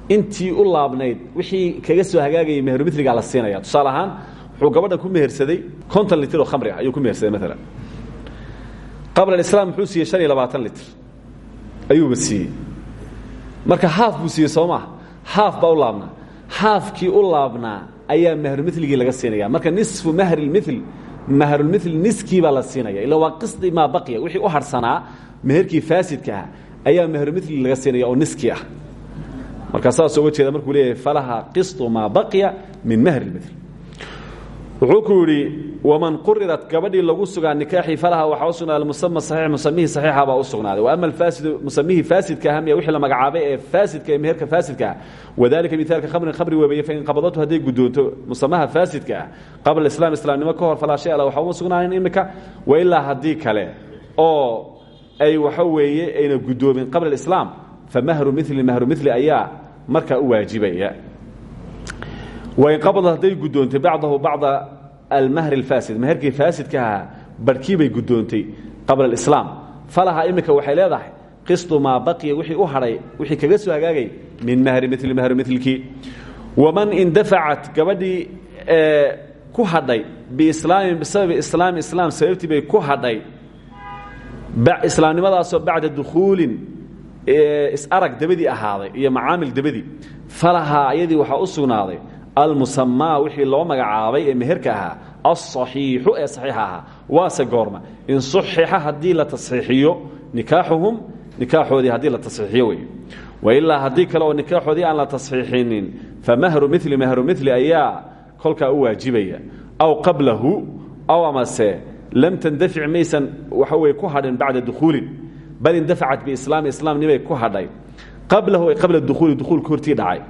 Intii u laabnayd wixii kaga soo hagaagayay meherumiligaa la siinaya tusaale ahaan wuxuu gabadhan ku mehersaday konton litir oo khamri ah ayuu ku mehersaday maalan qabla islaam muxuu siiyey han iyo labaatan litr. Ayuuba siiyey. Marka haaf buu siiyey soo maa haaf baa u laabnaa. Haafkii u laabnaa ayaa mahrumilgii laga siinaya marka nisfu mahrmil mahrulmil niskii baa la siinaya ila waa qisdi maa baqiya. Wixii u harsanaa meherkii faasidka ah ayaa mahrumili laga siinaya oo niskii ah. Markaa saas oga jeeda markuu leeyahay falaha qistu maa baqiya min mahrmil wuxuu ku yidhi waman qurirat gabadhii lagu sugaa nikaaxii falaha waxaa u sugnaaday musama saxiix musamihii saxiixa baa u sugnaaday. Wa ama alfaasidu musamihii faasidka ah miya wixii la magacaabay ee faasidka ee meherka faasidka. Ah wadalika mithaalka khamrin khamri weebeye fain qabadatu hadday guddoonto musamaha faasidka ah qabla islaam islaamnimo ka hor falaa shay alla waxaa uma sugnaanin wa ilaa haddii kale oo ay waxa weeye ayna guddoomin qabla alislaam fa mahru mili mahru mili ayaa markaa u waajibaya. Wain qabada hadday guddoontay bacdahu bacda almahri alfaasid meherkii faasidka ahaa barhkii bay guddoontay qabla alislaam falaha iminka waxay leedahay qistu maa baqiya wixii u hadhay wixii kaga soo hagaagay min mahri mili mahri milkii waman indafacat gabadhii ku hadhay biislaamin bisababi islaami islaam sababtii bay ku hadhay islaamnimadaasoo bacda dukhuulin is-arag dabadii ahaaday iyo macaamil dabadii falahaa ayadii waxaa u sugnaaday almusamaa wixii loo magacaabay ee meherka ahaa alصaxiixu ee saxiixa ahaa goorma. In suxixa haddii la tasxiixiyo nikaaxuhum nikaaxoodii haddii la tasxiixiyo wey wailaa haddii kale oo nikaaxoodii aan la tasxiixinin famahru mili mahru mili ayaa kolkaa u waajibaya. Aw qablahu aw amase lam tandafic maysan waxa weye ku hadhin bacda dukhuulin bal indafacat biislaami islaamnimay ku hadhay. Qablahu qabla dukhuuli dukuulka hortii dhacay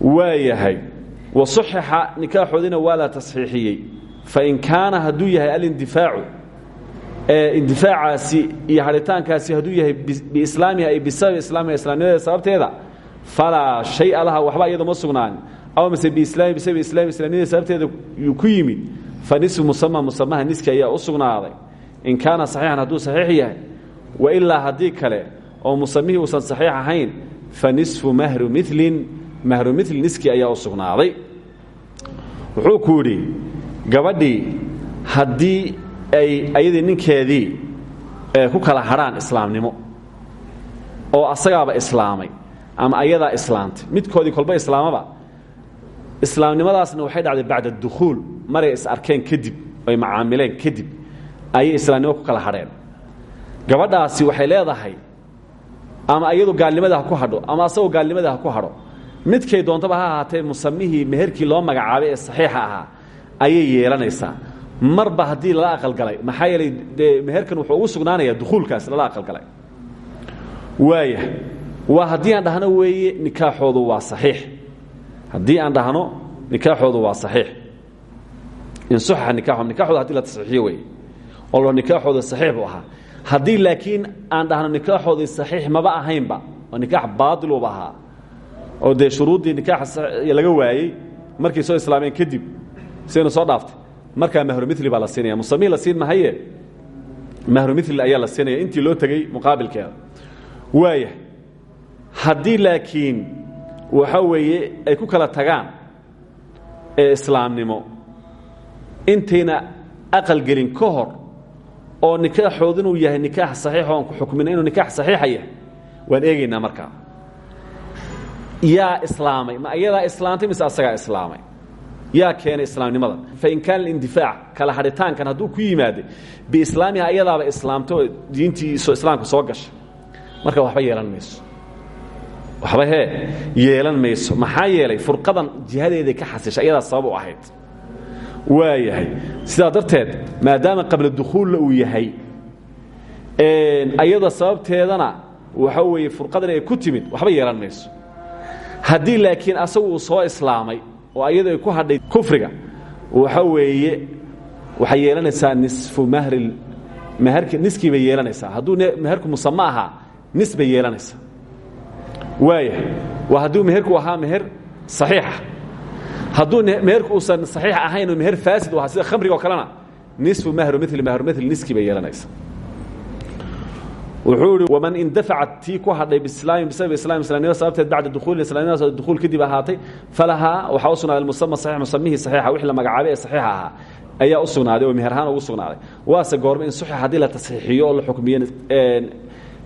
waayahay wasuxixa nikaaxoodiina waa la tasxiixiyey. Fain kaana hadduu yahay alindifaacu indifaacaasi iyo hadhitaankaasi hadduu yahay biislaamiha ay bisababi islaamiha islaamnimadeeda sababteeda falaa shaya laha waxba iyada ma sugnaan. Aw mase biislaami bisababi islami islamnimadeeda sababteeda yuu ku yimid fa nisfu musama musamaha niski ayaa u sugnaaday. In kaana saxiixan hadduu saxiix yahay wailaa haddii kale oo musamihii uusan saxiix ahayn fa nisfu mahru milin mahru mil niski ayaa u wuxuu ku yidhi gabadhii haddii ay ayadii ninkeedii ku kala hadhaan islaamnimo oo asagaaba islaamay ama ayadaa islaamtay midkoodii kolba islaamaba islaamnimadaasna waxay dhacday bacda dukhuul maray is arkeen kadib ay macaamileen kadib ayay islaamnimo ku kala hadheen gabadhaasi waxay leedahay ama iyadu gaalnimada ha ku hadho ama asagoo gaalnimada ha ku hadho midkay doontaba ha ahaatee musamihii meherkii loo magacaabay ee saxiixa ahaa ayay yeelanaysaa. Marba haddii lala aqalgalay maxaa yeelay meherkan wuxuu ugu sugnaanayaa dukuulkaas lala aqalgalay. Waaya waa haddii aan dhahno weeye nikaaxoodu waa saxiix. Haddii aan dhahno nikaaxoodu waa saxiix. Insuxa nikaaxum nikaaxooda haddii la tasxiixiyo weeye oo lo nikaaxooda saxiix buu ahaa. Haddii laakiin aan dhahno nikaaxoodii saxiix maba ahaynba oo nikaax baadiluba ahaa oo dee shuruuddii nikaaxa laga waayey markay soo islaameen kadib sidaynu soo dhaaftay. Markaa mahrumili baa la siinaya musami la siin mahaye? Mahrumili ayaa la siinaya intii loo tegey muqaabilkeeda. Waaya haddii laakiin waxa weeye ay ku kala tagaan ee islaamnimo intayna aqalgelin ka hor oo nikaaxoodu inuu yahay nikaax saxiixo aan ku xukmina inuu nikaax saxiixa yahay waan eegaynaa markaa yaa islaamay ma ayadaa islaamtay mise asagaa islaamay? Yaa keenay islaamnimada. Fain kaana indifaac kala hadhitaankan hadduu ku yimaaday biislaamiha ayadaaba islaamta oo diintiiso islaamka soo gashay marka waxba yeelan mayso. Waxba hee yeelan mayso. Maxaa yeelay furqadan jihadeeday ka xasishay ayadaa sabab u ahayd. Waayahay. Sidaa darteed maadaama qabla dukhuulla uu yahay ayada sababteedana waxa weeye furqadan ay ku timid waxba yeelan mayso haddii laakiin asagu soo islaamay oo ayadu ay ku hadhay kufriga waxa weeye waxay yeelanaysaa nisfu mahri maharka niskii bay yeelanaysaa. Hadduu meherku musame ahaa nis bay yeelanaysaa. Waaya waa hadduu meherku ahaa meher saxiixa hadduu meherku uusan saxiix ahayn oo meher faasid u ahaa sida khamriga oo kalena nisfu mahru mili mahru mili niskii bay yeelanaysaa wuxuu ihi waman indafacat tii ku hadhay bislaami bisabab islam islamnimada sababteed bacda dukuuli islamnimadaas dukuul kadib ahaatay falahaa waxaa u sugnaaday musama saxiix musamihii saxiixa wixii la magacaabay ee saxiixa ahaa ayaa u sugnaaday oo meherhaan ugu sugnaaday. Waase goorma in suxix haddii la tasxiixiyo oo la xukmiyo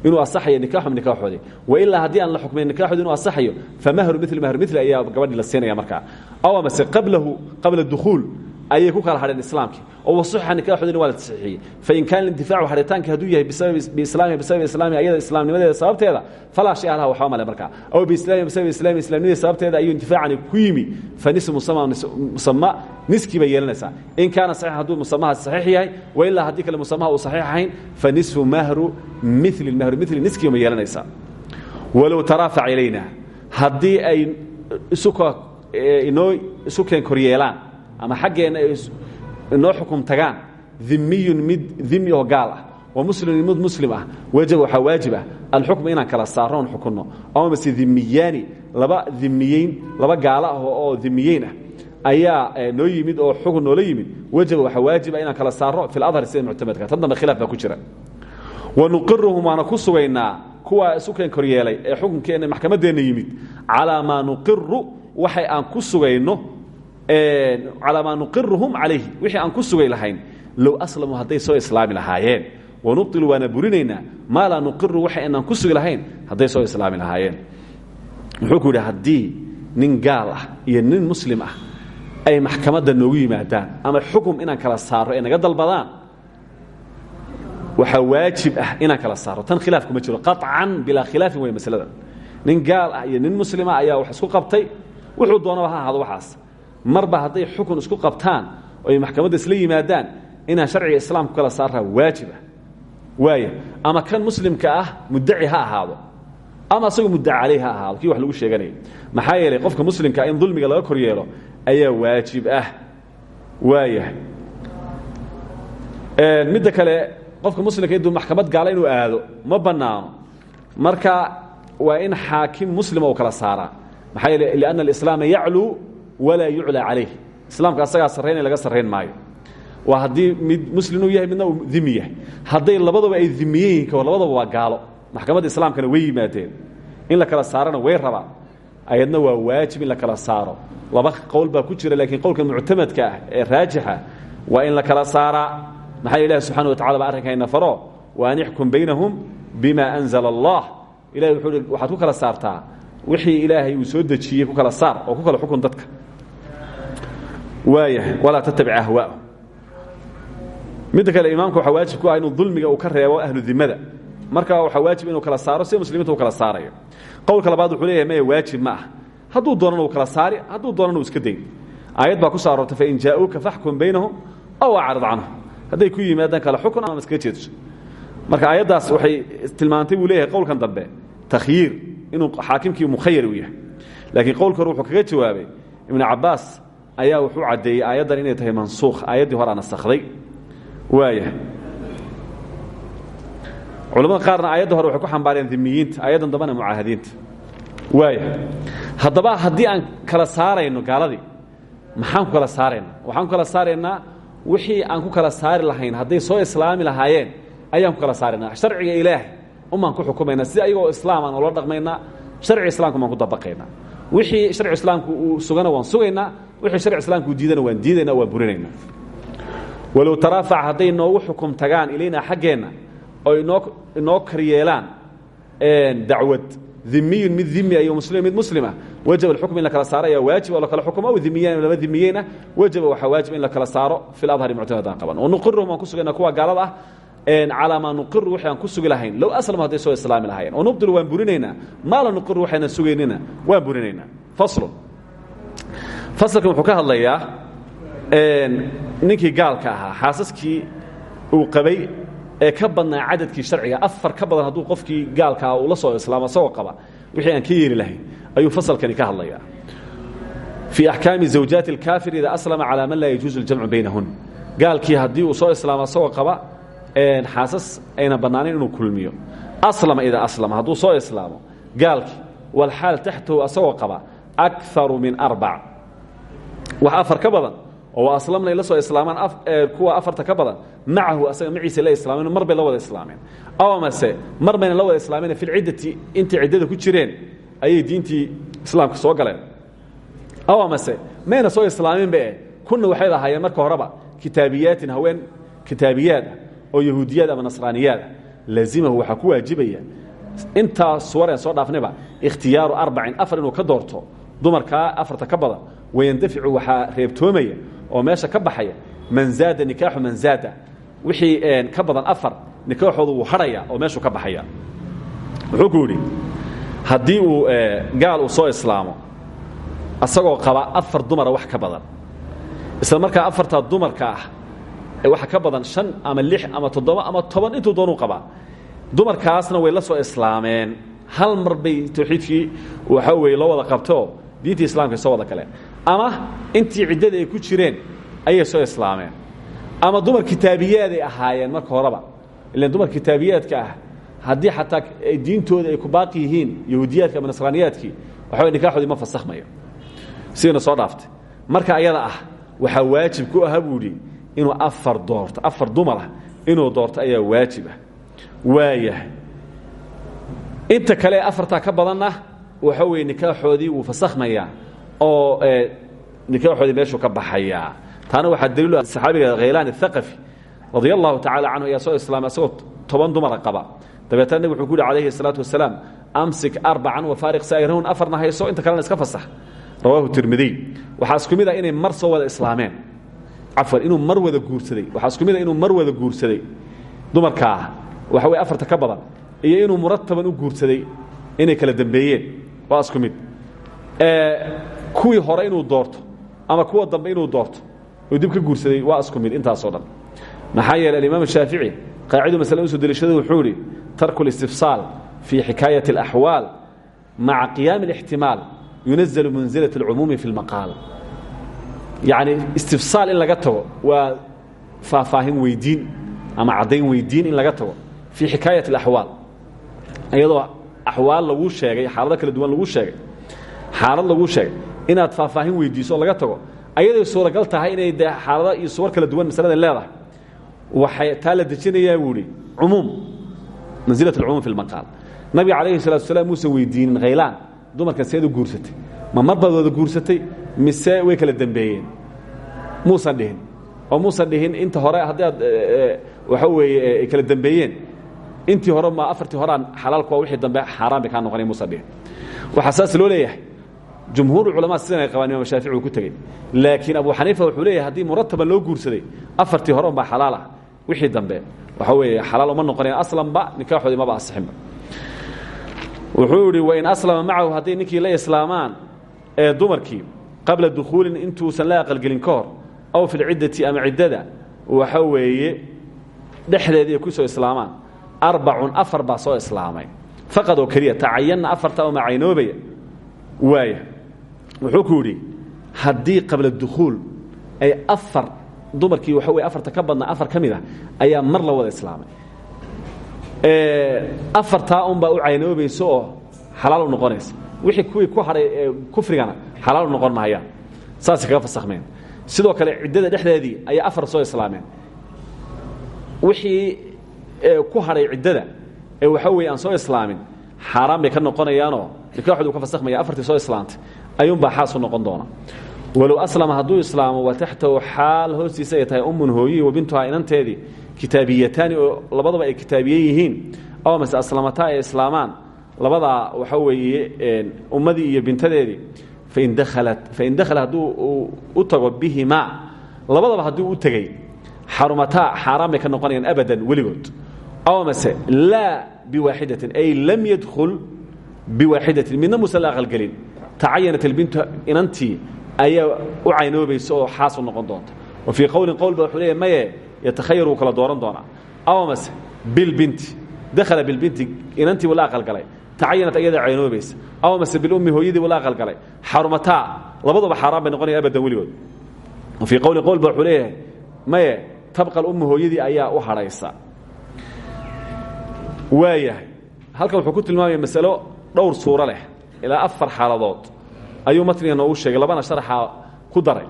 inuu asaxayo nikaaxum nikaaxoodii. Wailaa haddii aan la xukmayn nikaaxoodi inuu asaxayo famahru mil mahru mili ayaa gabadhii la siinaya markaa. Aw amase qablahu qabla dukhuul ayay ku kala hadheen islaamkii. Oo wasuxa nikaaxoodina waa la tasxiixiyey fain kaana intifaacu hadhitaanki hadduu yahay biislaami bisababi islaami ayada islaamnimadeeda sababteeda falaa shay alaha waxba male markaa. Aw biislaami bisababi islaami islaamnimadeeda sababteeda ayuu intifaacani ku yimi. Fa nisfu musama musama niskii bay yeelanaysaa. In kaana saxiix hadduu musamahaasi saxiix yahay wailaa haddii kale musamaha uu saxiix ahayn fa nisfu mahru mili mahru mili niskii ma yeelanaysaa. Walow taraafac ilayna haddii ay isuka inoo isu keen koryeelaan ama xaggeenna ay inoo xukum tagaan. Dimiyun mid dimi oo gaal ah. Wa muslimun mid muslim ah. Wajaba waxaa waajib ah alxukmu inaan kala saarno oon xukunno. Ama mase dimiyaani laba dimiyeyn laba gaalo ah oo dimiyeyn ah ayaa noo yimid oo xukun noola yimid. Wajaba waxaa waajiba inaan kala saarno fi ladhari sida muctamadka. Tan dambe khilaaf baa ku jira. Wa nuqiruhum waana ku sugaynaa kuwaa isu keen koryeelay ee xukunkeenna maxkamaddeenna yimid. Calaa maa nuqiru waxay aan ku sugayno calaa maa nuqiruhum calayhi. Wixii aan ku sugay lahayn low aslamuu hadday soo islaami lahaayeen. Wanubtilu waana burinaynaa. Maa laa nuqiru waxa inaan ku sugi lahayn hadday soo islaami lahaayeen. Wuxuu ku yidhi nin gaal ah iyo nin muslim ah ay maxkamadda noogu yimaadaan ama xukum inaan kala saaro ay dalbadaan waxaa waajib ah inaan kala saaro tan khilaaf kuma jiro. Qaطcan bilaa khilaafin wey masaladan nin gaal ah iyo nin muslima ayaa wax isku qabtay. Wuxuu doonaba waxaas marba hadday xukun isku qabtaan oo ay maxkamadda isla yimaadaan inaan sharciga islaamku kala saaraa waajibah waaya ama kan muslimka ah muddaci ha ahaado ama asagoo muddaca caleyh ha ahaado kii wax lagu sheeganaya maxaa yeelay qofka muslimkaa in dulmiga laga kor yeelo ayaa waajib ah. Waayahay midda kale qofka muslimka intuu maxkamad gaala inuu aado ma bannaano. Marka waa in xaakim muslima uu kala saaraa. Maxaa yeele lianna alislaama yacluu walaa yuclaa calayh. Islaamka asagaa sarraynaya laga sarrayn maayo. Waa haddii mid muslim yahay midna uu yahay. Hadday labadaba ay dimiyen yihiin kao labadaba waa gaalo maxkamadda islaamkana way yimaadeen. In la kala saarana way rabaan. Ayadna waa waajib in la kala saaro. Laba qowl baa ku jira laakiin qowlka muctamadka ah ee raajixa waa in la kala saaraa. Maxaa ilahi subxana wa tacala baa arrinkayna faro wa an baynahum bima anzala allah. Ilahi wuxuu ku kala saartaa wixii ilaahay uu soo dejiyey ku kala saar oo ku kala xukun dadka waayahay walaa tattabic ahwaa'ahum midda kale imaamka waxaa waajib ku ah inuu dulmiga uu ka reebo ahlu dimada marka waxaa waajib inuu kala saaro sida muslimiinta u kala saarayo. Qowlka labaad wuxuu leeyahay maya waajib ma ah hadduu doonana uu kala saari hadduu doonana uu iska dayn aayad baa ku soo aroortay fain jaa'uuka faxkum baynahum aw acrid canhum. Hadday ku yimaadaan kala xukun ama iskaga jeedso. Marka aayaddaas waxay tilmaantay buu leeyahay qowlkan dambe takhyiir inuu xaakimkii mukhayar uu yahay. Laakiin qowlka hore wuxuu kaga jawaabay ibnu cabbaas ayaa wuxuu caddeeyey aayaddan inay tahay mansuukh. Aayaddii horaa nasakhday waaya culamada qaarna aayadda hore waxay ku xambaareen dimiyiinta aayaddan dambena mucaahadiinta. Waaya haddaba haddii aan kala saarayno gaaladii maxaan ku kala saaraynaa waxaan ku kala saaraynaa wixii aan ku kala saari lahayn hadday soo islaami lahaayeen ayaan ku kala saaraynaa sharciga ilaahay umaan ku xukumaynaa sida ayagoo islaam aan ula dhaqmaynaa sharciga islamka maan ku dabaqaynaa wixii sharci islaamku uu sugana waan sugaynaa wixii sharci islaamku diidana waan diidaynaa waan burinaynaa. Walow taraafac hadday noogu xukum tagaan ilaynaa xaggeenna oo inoo inoo karyeelaan dacwad. Dimiyun mid dimi iyo muslim mid muslima. Wajaba alxukm in la kala saaro ayaa waajib oo la kala xukumo. Aw dimiyaan laba dimiyeen ah wajaba waxaa waajib in la kala saaro fi ladhari muctamadaan qaban. Wanuqiruhum aan ku sugayna kuwa gaalada ah calaa maa nuqiru wixii aan ku sugi lahayn. Low aslamu hadday soo islaami lahaayeen wanubdilu waan burinaynaa. Maa la nuqiru waxaynan sugaynina waan burinaynaa. Faslun fasalkan wuxuu ka hadlayaa ninkii gaalka ahaa xaasaskii uu qabay ee ka badnaa cadadkii sharciga. Afar ka badan hadduu qofkii gaalka ah uu la soo islaamo isagoo qaba wixii aan ka yeeli lahayn ayuu fasalkani ka hadlayaa. Fii axkaami zawjaati اlkaafir ida aslama calaa man laa yajuuzu اljamcu baynahun. Gaalkii haddii uu soo islaamo isagoo qaba xaasas ayna bannaanayn inuu kulmiyo. Aslama idaa aslama hadduu soo islaamo gaalkii walxaal taxtahu asagoo qaba akaru min arbac wax afar ka badan oo aslamna ay la soo islaamaan kuwa afarta ka badan macahu asaga maciisa la islaameen mar la wada islaameen aw amase mar la wada islaameen fi lciddati intay ciddada ku jireen ayay diintii islaamka soo galeen. Aw amase mayna soo islaaminba eh kuna waxay ahaayeen marka horeba kitaabiyaatin haween kitaabiyaad oo yahuudiyaad ama nasraaniyaad ah laazimahu waxaa ku waajibaya. Intaa suwareen soo dhaafnayba ikhtiyaaru arbacin afar inuu ka doorto dumarkaa afarta ka badan wayandaficu waxaa reebtoomaya oo meesha ka baxaya man zaada nikaaxu man zaada. Wixii ka badan afar nikaaxoodu wuu hadhaya oo meeshuu ka baxaya. Wuxuu ku yidhi uu gaal uu soo islaamo asagoo qaba afar dumara wax ka badan isla markaa afartaa dumarka ah waxa ka badan shan ama lix ama toddoba ama toban intuu doonuu qabaa dumarkaasna way la soo islaameen. Hal mar bay tawxiidkii waxa weye loo wada qabtoo diintii islamka soo wada galeen. Ama intii ciddada ay ku jireen ayay soo islaameen. Ama dumar kitaabiyaeday ahaayeen marka horeba. Ilan dumar kitaabiyaadka ah haddii xataa diintooda ay ku baaqi yihiin yahuudiyaadki ama nasraaniyaadkii waxa nikaaxoodii ma fasakhmayo sidayna soo dhaaftay. Marka ayada ah waxaa waajib ku aha buu idhi inuu afar doorto afar dumar ah inuu doorto ayaa waajib ah. Waayahay inta kale afartaa ka badanna waxa weeye nikaaxoodii wuu fasakhmayaa oo nikaaxoodii meeshuu ka baxayaa. Taana waxaa daliilu ah saxaabiga khaylaan athaqafi radia allahu tacala canhu ayaa soo islaamay asagoo toban dumara qaba. Dabeetana nabig wuxuu ku yidhi calayhi salaatu wasalaam amsik arbacan wafaariq saa'irahun afarna hayso inta kalena iska fasax. Rawaahu tirmidiy waxaa isku mid ah inay mar soo wada islaameen inuu mar wada guursaday waxaa isku mid ah inuu mar wada guursaday dumarkaa waxa weye afarta ka badan iyo inuu murataban u guursaday inay kala dembeeyeen waa isku mid kuwii hore inuu doorto ama kuwa dambe inuu doorto oo dib ka guursaday waa isku mid intaasoo dhan maxaa yeele alimaam shaafici qaacidu masale usoo deliishada wuxuu idhi tarku اlistifsaal fii xikaayati اlaxwaal maca qiyaami اlاxtimaal yunaزlu manzilaة اlcumuumi fi اlmaqaal yacni istifsaal in laga tago waa faahfaahin weydiin ama caddayn weydiin in laga tago fii xikaayati اlaxwaal iyadoo axwaal laguu sheegay xaalado kala duwan laguu sheegay xaalad laguu sheegay inaad faahfaahin weydiiso oo laga tago ayaday suuragal tahay inay de xaalado iyo suwar kala duwan masalada leedahay. Waxay taa la dejinayaa buu ihi cumuum manzilat alcumuum fi lmaqaal nabiga calayhi salatu salaam muusan weydiinin khaylaan dumarkan seed u guursatay ma mar baad wada guursatay mise way kala dembeeyeen muusan dhihin. Oo muusan dhihin inta hore haddii aad waxa weeye ay kala dembeeyeen intii hore ma afartii horean xalaal kuwa wixii dambe xaaraan bay kaa noqonay muusan dhihin. Waxaa saas loo leeyahay. Jumhuur culamaa sidan ay qabaan imam shaafici uu ku tegey laakiin abu xaniifa wuxuu leeyahay haddii murataban loo guursaday afartii hore unbaa xalaal ah wixii dambe waxa weeye xalaal uma noqonaya aslanba nikaaxoodii maba asixinba wuxuu idhi wain aslama macahu hadday ninkii la islaamaan ee dumarkii qabla dukhuulin intuusan la aqalgelin ka hor aw fi lciddati ama ciddada waxa weeye dhexdeedii ay ku soo islaamaan. Arbacun afar baa soo islaamay. Faqad oo keliya tacayanna afarta uma caynoobaya. Waaya. Wuxuu ku yidhi haddii qabla dukhuul ay afar dumarkii waxa weye afarta ka badnaa afar ka mid ah ayaa mar la wada islaamay. Afartaa unbaa u caynoobaysa oo xalaal u noqonaysa. Wixii kuwii ku hadhay kufrigana xalaal noqon mahayaan saasay kaga fasakhmeen sidoo kale ciddada dhexdeedii ayaa afar soo islaameen. Wixii ku hadhay ciddada ee waxa weeye soo islaamin xaaraan ka noqonayaanoo nikaaxoodi u ka fasakhmaya afartii soo islaamtay ayuunbaa xaas u noqon doona. Walow aslama hadduu islaamo wa taxtahu xaal hoostiisa ay ummun hooyihii wa bintuhaa inanteedii kitaabiyataani oo labadaba ay kitaabiye yihiin aw mase aslamataa ay islaamaan weeye ummadii iyo bintadeedii fain dakhala hadduu u tago bihimaa labadaba hadduu u tegey xarumataa xaaraan bay ka noqonayaan abadan weligood aw mase laa biwaaxidatin ay lam yadkhul biwaaxidatin midna muuse la aqalgelin tacayanat albintu inantii ayaa u caynoobaysa oo xaas u noqon doonta wa fii qowlin qowl ba wuxuu leeya maye yatakhayar wuu kala dooran doonaa aw mase bilbinti dakhala bilbinti inantii la aqalgalay tacayanat ayadaa caynoobaysa aw mase bilummi hooyadii wuu la aqalgalay xarumataa labaduba xaaraan bay noqonaya abadan weligood. Fii qowlin qowl ba wuxuu leeyahay maye tabqa alummu hooyadii ayaa u hadhaysa. Waayahay halkan wuxuu ku tilmaamaya masalo dhowr suuro leh ilaa afar xaaladood. Ayuu matniga noogu sheegay labana sharaxa ku daray.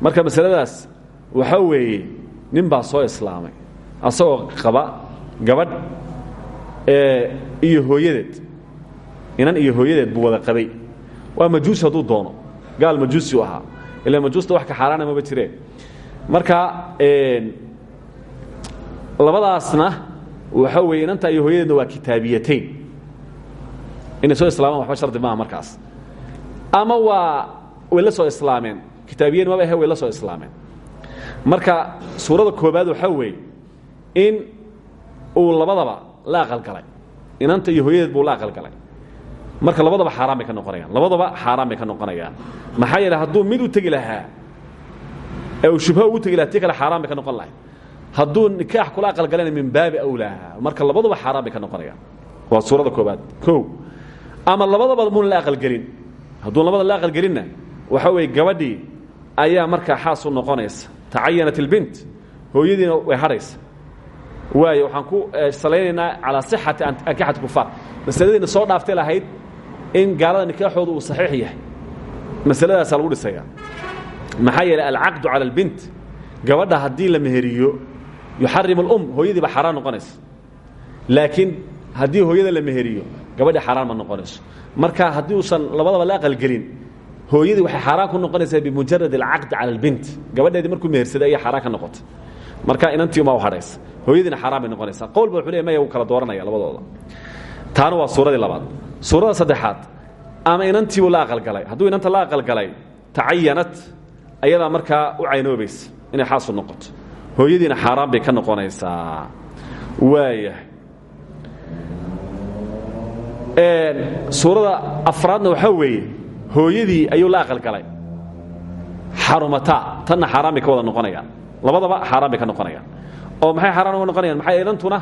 Marka masaladaas waxa weeye nin baa soo islaamay asagoo qaba gabadh iyo hooyadeed. Inan iyo hooyadeed buu wada qabay. Waa majuusi hadduu doono. Gaal majuusi u ahaa. Ila majuusta wax ka xaaraana maba jireen marka labadaasna waxa weeye inanta iyo hooyadeedna waa kitaabiyatayn inay soo islaamaan waxba shardi maaha markaas. Ama waa way la soo islaameen. Kitaabiyayn maba ahe way la soo islaameen. Marka suurada koobaad waxaa weeye in uu labadaba la aqalgalay inanta iyo hooyadeed buu la aqalgalay marka labadaba xaaraan bay ka noqonayaan. Labadaba xaaraan bay ka noqonayaan. Maxaa yeele hadduu mid u tegi lahaa ee uu shubho ugu tegi lahaa tii kale xaaraan bay ka noqon lahay hadduu nikaax kula aqalgalayna min baabi awlaaha marka labaduba xaaraan bay ka noqonayaan. Waa suurada koobaad o ama labadaba muuna la aqalgelin hadduu labada la aqalgelinna waxa weeye gabadhii ayaa markaa xaas u noqonaysa. Tacayanat ilbint hooyadiina way hadhaysa waayo waxaan ku salaynaynaa calaa sixati ankixati kufaar. Masaladiina soo dhaaftay lahayd in gaalada nikaaxooda uu saxiix yahay. Masaladaasaa lagu dhisayaa maxaa yeeley alcaqdu cala albint gabadha haddii la meheriyo yuxarim اlum hooyadii ba xaaraan noqonaysa. Laakiin haddii hooyada la meheriyo gabadhii xaaraan ma noqonayso. Marka haddii uusan labadaba la aqalgelin hooyadii waxay xaaraan ku noqonaysaa bimujarad alcaqdi cala albint. Gabadheedii markuu mehersaday ayay xaaraan ka noqotay marka inantii uma u hadhaysa hooyadiina xaaraan bay noqonaysaa. Qowl ba wuxuu le maya wuu kala dooranaya labadooda. Taana waa suuradii labaad. Suurada saddexaad ama inantiibuu la aqalgalay. Hadduu inanta la aqalgalay tacayanat ayadaa markaa u caynoobaysa inay xaasu noqoto. Hooyadiina xaaraan bay ka noqonaysaa. Waayahay. Suurada afraadna waxaa weeye hooyadii ayuu la aqalgalay. Xarumataa tanna xaaraan bay ka wada noqonayaan labadaba xaaraan bay ka noqonayaan. Oo maxay xaaraan uga noqonayan maxaa inantuna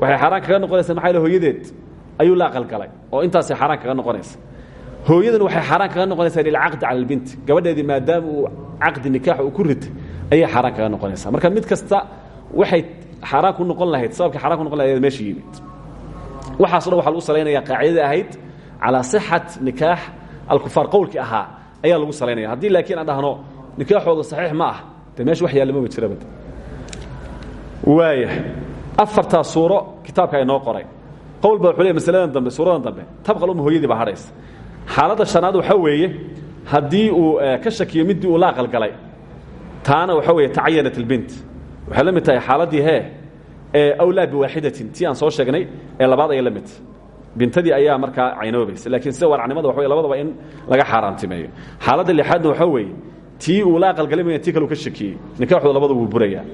waxay xaaraan kaga noqonaysaa maxaa hooyadeed? Ayuu la aqalgalay oo intaasay xaaraan kaga noqonaysa. Hooyaduna waxay xaaraan kaga noqonaysaa lilcaqdi cala albinti gabadheedii maadaama uu caqdi nikaax uu ku ritay ayay xaaraan kaga noqonaysaa. Marka mid kasta waxay xaaraan ku noqon lahayd sababkay xaran ku noqon lahayd meesha yimid. Waxaaso dhan waxa lagu salaynaya qaacidadii ahayd calaa sixat nikaax. Alkufaar qowlkii ahaa ayaa lagu salaynaya haddii laakiin aan dhahno nikaaxooda saxiix ma ah dee meesha wax yaallamaba jiraba waaya afartaa suuro kitaabka ay noo qoray. Qowl ba wuxuu leey masaladan dambe suuradan dambe tabqal uma hooyadii baa hadhaysa. Xaaladda shanaad waxaa weeye haddii uu ka shakiyo middii uu la aqalgalay taana waxaa weeye tacayanat albint waxay la mid tahay xaaladdii hee ee awlaa biwaaxidatin tii aan soo sheegnay ee labaad ayay la mid. Bintadii ayaa markaa caynoobaysa laakiin sida waracnimada waxa wey labadaba in laga xaaraantimeeyo. Xaaladda lixaadna waxaa weeye tii uu la aqalgalay maya tii kale u ka shakiyey. Nikaaxooda labada wuu burayaa.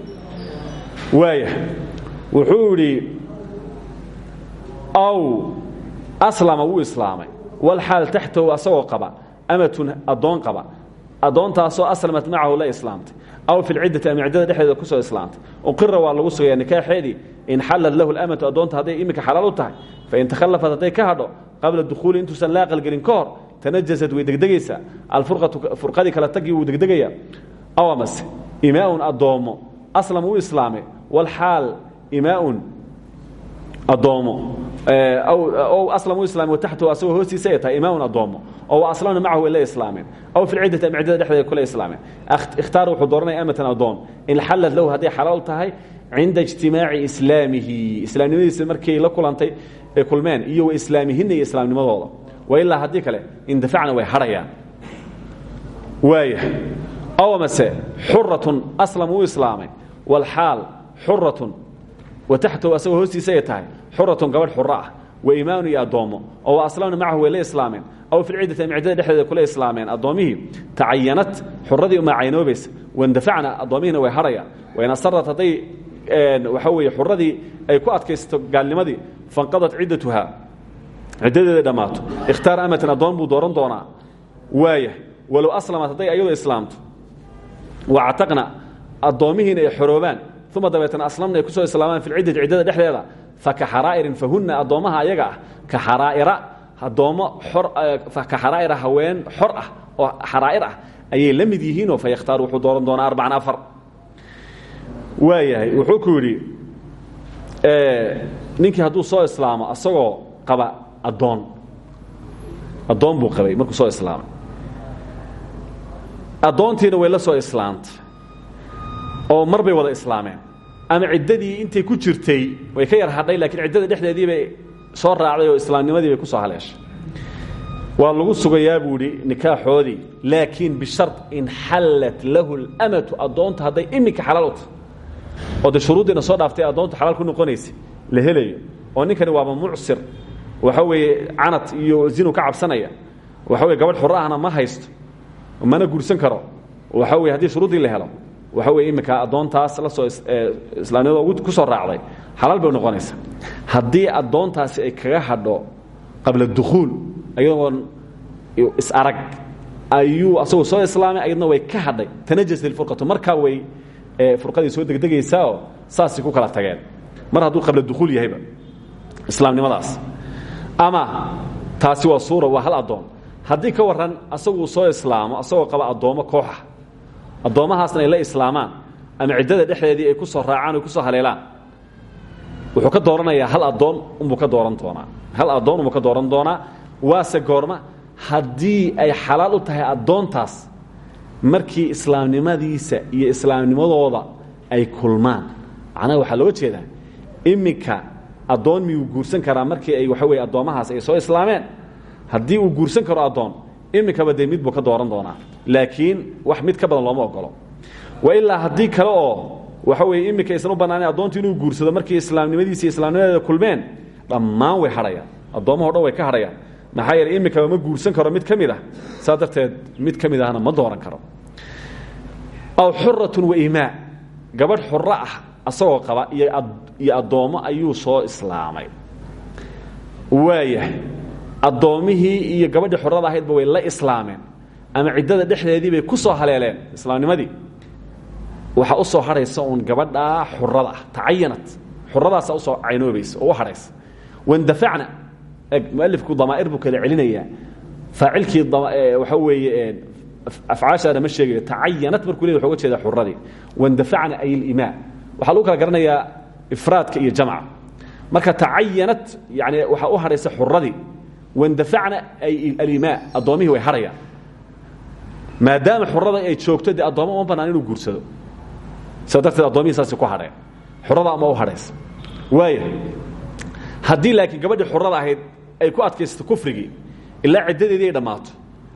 Waaya wuxuu aw aslama wuu islaamay. Walxaal taxtahu asagoo qaba amatun addoon qaba. Addoontaasoo aslamat macahu la islaamtay. Aw fi lciddati ama ciddada dhexdeeda ku soo islaamtay. Uqira waa lagu sugayaa nikaaxeedii. In xallad lahu lamatu addoonta hadday iminka xalaal u tahay. Fain takhallafat hadday ka hadho qabla dukhuuli intuusan la aqalgelin ka hor tanajasad way degdegaysaa. Alfurqatu furqadii kala tagii wuu degdegayaa. Aw amase imaaun addoommo aslam u islaamay walxaal imaaun adoomo ow aslam u islaamay wataxtahu asagoo hoostiisa ay tahay imaamun adoomo oo aslamna macahu ay la islaameen. Aw fi lciddati ama ciddada dhexdeeda kula islaameen. Ikhtaar wuxuu dooranaya amatan adoon in xallad lahu hadday xalaal tahay cinda ijtimaaci islaamihi. Islaamnimadiisa markay la kulantay ay kulmeen iyo wa islaamihinna iyo islaamnimadooda wa ilaa haddii kale indafacna way hadhayaan waaya aw amase xuratun aslam uu islaamay walxaal xuratun wataxtahu asagoo hoostiisa ay tahay xuratun gabadh xuro ah wa imaanu iyo addoommo oo wa aslamna macahu way la islaameen aw fi lciddati ama ciddada dhexdeeda kula islaameen addoommihii tacayanat xuradii umaa caynoobaysa waindafacna addoomihiina way hadhayaan wain asarat hadday waxaa weeye xuradii ay ku adkaysato gaalnimadii fanqadat ciddatuhaa ciddadeeda dhammaato ikhtaar amatan addoon buu dooran doonaa. Waaya walow aslamat hadday ayadoo islaamto wactaqna addoommihiina ay xoroobaan uma dabeetna aslamna ay ku soo islaamaan fi lciddati ciddada dhexdeeda faka xaraa'irin fahunna addoommaha ayaga ah ka xaraa'ira addoommo ka xaraa'ira haween xor ah oo xaraa'ir ah ayay la mid yihiinoo fa yakhtaar wuxuu dooran doonaa arbacan afar. Waayahay wuxuu ku yidhi ninkii hadduu soo islaamo asagoo qaba addoon addoon buu qabay markuu soo islaamay. Addoontiina way la soo islaamtay oo mar wada islaameen. Ama ciddadii intay ku jirtay way ka yar hadhay laakiin ciddada dhexdeedii bay soo raacday oo islaamnimadii bay ku soo haleeshay. Waa lagu sugayaa buu idhi nikaaxoodii laakiin bishar in xallat lahu اlamatu addoonta hadday iminka xalaal u oo de shuruuddiina soo dhaaftay addoontu xalaal ku noqonaysa la helayo. Oo ninkani waaba mucsir waxa weeye canad iyo zinu ka cabsanaya. Waxa weye gabadh xuro ahna ma haysto mana guursan karo. Waxa weye haddii shuruuddii la helo waxa weye iminka addoontaas la soo islaamnimada ku soo raacday xalaal bay noqonaysaa. Haddii addoontaasi ay kaga hadho qabla dukhuul ayadoon is-arag ayuu asagoo soo islaamay ayadna way ka hadhay. Tanajasat ilfurqatu markaa way furqadii soo degdegaysaao saasay ku kala tageen. Mar hadduu qabla dukhuul yahayba islaamnimadaas ama taasi waa suura waa hal addoon. Haddii ka warran asaguu soo islaamo asagoo qaba addoommo kooxa addoommahaasna ay la islaamaan ama ciddada dhexdeedii ay ku soo raacaan ay ku soo haleelaan wuxuu ka dooranayaa hal addoon unbuu ka dooran doonaa. Hal addoon unbuu ka dooran doonaa waase goorma haddii ay xalaal u tahay addoontaas markii islaamnimadiisa iyo islaamnimadooda ay kulmaan. Macnaha waxaa looga jeedaa iminka addoon miyuu guursan karaa markii ay waxa weye addoommahaas ay soo islaameen? Haddii uu guursan karo addoon iminkaba dee mid buu dooran doonaa. Laakiin wax mid ka badan looma ogolo wa ilaa haddii kale oo waxa weye iminka aysan u bannaanayn addoontu inuu guursado markii islaamnimadiisa islaamnimadeeda kulmeen dhammaan way hadhayaan. Addoommaho dhan way ka hadhayaan. Maxaa yeele iminkaba ma guursan karo mid ka mid ah mid ka ma dooran karo. Aw xuratun wa imaa gabadh xuro ah asagoo qaba iyo addoommo ayuu soo islaamay. Waayahay addoommihii iyo gabadhii xurada ahaydba way la islaameen ama ciddada dhexdeedii bay ku soo haleeleen islaamnimadii. Waxaa u soo hadhaysa uun gabadhaa xurada ah tacayanad xuradaasa u soo caynoobaysa oo u hadhaysa. Wandafacna eg mualifku damaa'ir buu kala celinayaa. Faacilkii waxa weeye afcaashaana ma sheegayo tacayanad markuu ley wuxu uga jeeda xuradii wandafacna ay ilimaa waxaa lagu kala garanayaa ifraadka iyo jamca marka tacayanad yani waxaa u hadhaysa xuradii wandafacna ay alimaa addoommihii way hadhayaan maadaama xurada ay joogto dee addoommo uma inuu guursado. Sidaa darteed addoomihii ku hadheen xurada ama u hadhaysa waaya haddii laakiin gabadhii xurada ahayd ay ku adkaysato kufrigii ilaa ciddadeedii ay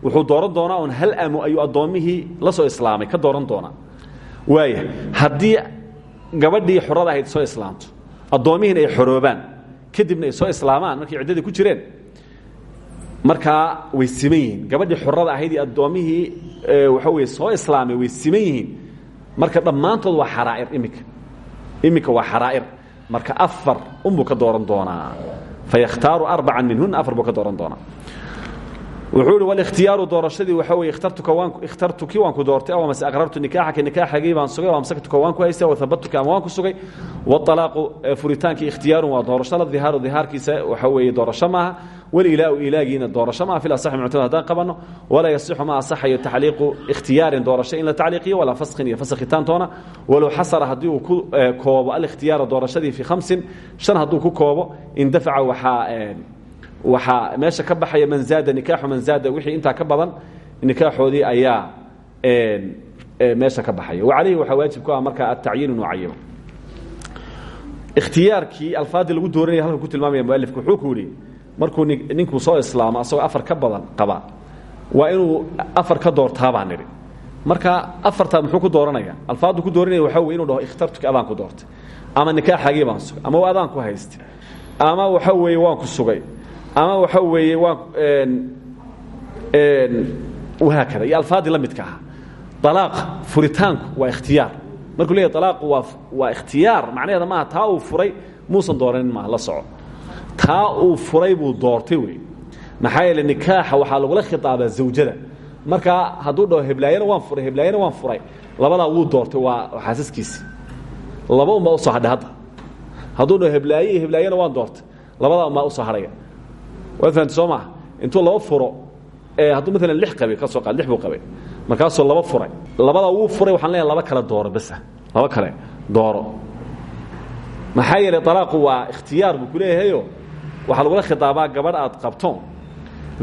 wuxuu dooran doonaa un hal amo ayuu addoommihii la soo islaamay ka dooran doonaa. Waaya haddii gabadhii xurada ahayd soo islaamto addoommihiina ay xoroobaan. Kadibna ay soo islaamaan markay ciddadii ku jireen. Markaa way siman yihiin. Gabadhii xurada ahayd iyo addoommihii waxa weye soo islaamay way siman yihiin. Marka dhammaantood waa xaraa'ir iminka. Iminka waa xaraa'ir. Marka afar unbuu ka dooran doonaa. Fayakhtaaru arbacan minhuna afar buu ka dooran doonaa wuxuu ihi walihtiyaaru doorashadii waxa weye ikhtartuki waan ku doortay aw amase aqrartu nikaaxaka nikaaxagii baan sugay amsaktuka waan ku haystay aw habatuka ama waan ku sugay walaaqu furitaankii ikhtiyaarun waa doorasho la dhihaaru dhihaarkiisa waxa weeye doorasho maaha walilaahu ilaagiina doorasho maaha fil asaxi muctamad haddaan qabanno walaa yasixu ma asaxayo tacliiqu ikhtiyaarin doorasho in la tacliiqiyo walaa faskin iyo fasakhitaantoona walow xasara haddii uu ku koobo alikhtiyaara doorashadii fii khamsin shan hadduu ku koobo indafaca waxaa waxaa meesha ka baxaya man zaada nikaaxu man zaada wixii intaa ka badan nikaaxoodii ayaa meesha ka baxaya. Wacalayhi waxaa waajib ku ah markaa atacyiin inuu cayimo ikhtiyaarkii alfaadii lagu dooranaya halkan ku tilmaamaya mualifku wuxuu ku yidhi markuu ninkuu soo islaamo asagoo afar ka badan qaba waa inuu afar ka doortaa baan nidhi marka afartaa muxuu ku dooranaya? Alfaaddu ku dooranaya waxaa wey inu dhaho ikhtartuki adaan ku doortay. Ama nikaaxaagii baan sugay. Ama adaan ku haystay. Ama waxa weeye waan ku sugay ama waxa weeye waa wahaakada iyo alfaadii la midka aha alaaq furitaanku waa ikhtiyaar. Markuu leeyahy alaaqu waa waa ikhtiyaar macnaheeda maaha taa uu furay muusan dooranin maaha la soco. Taa uu furay buu doortay wey maxaa yeele nikaaxa waxaa lagula khitaabaa zawjada. Markaa hadduu dhaho heblaayana waan furay heblaayana waan furay labadaa wuu doortay waa xaasaskiisi. Laba unbaa u soo hadhay hadda. Hadduu dhaho heblaaye iyo heblaayana waan doortay labadaa unbaa u soo hadhaya waad fahamta soo maaha intuu laba furo hadduu maalan lix qabay ka soo qaad lix buu qabay. Markaasuu laba furay. Labadaa wuu furay waxaan leeyahay laba kale dooro basa laba kale dooro. Maxaa yeelay alaaqu waa ikhtiyaar buu ku leeyahayo waxaa lagula khitaabaa gabadh aad qabto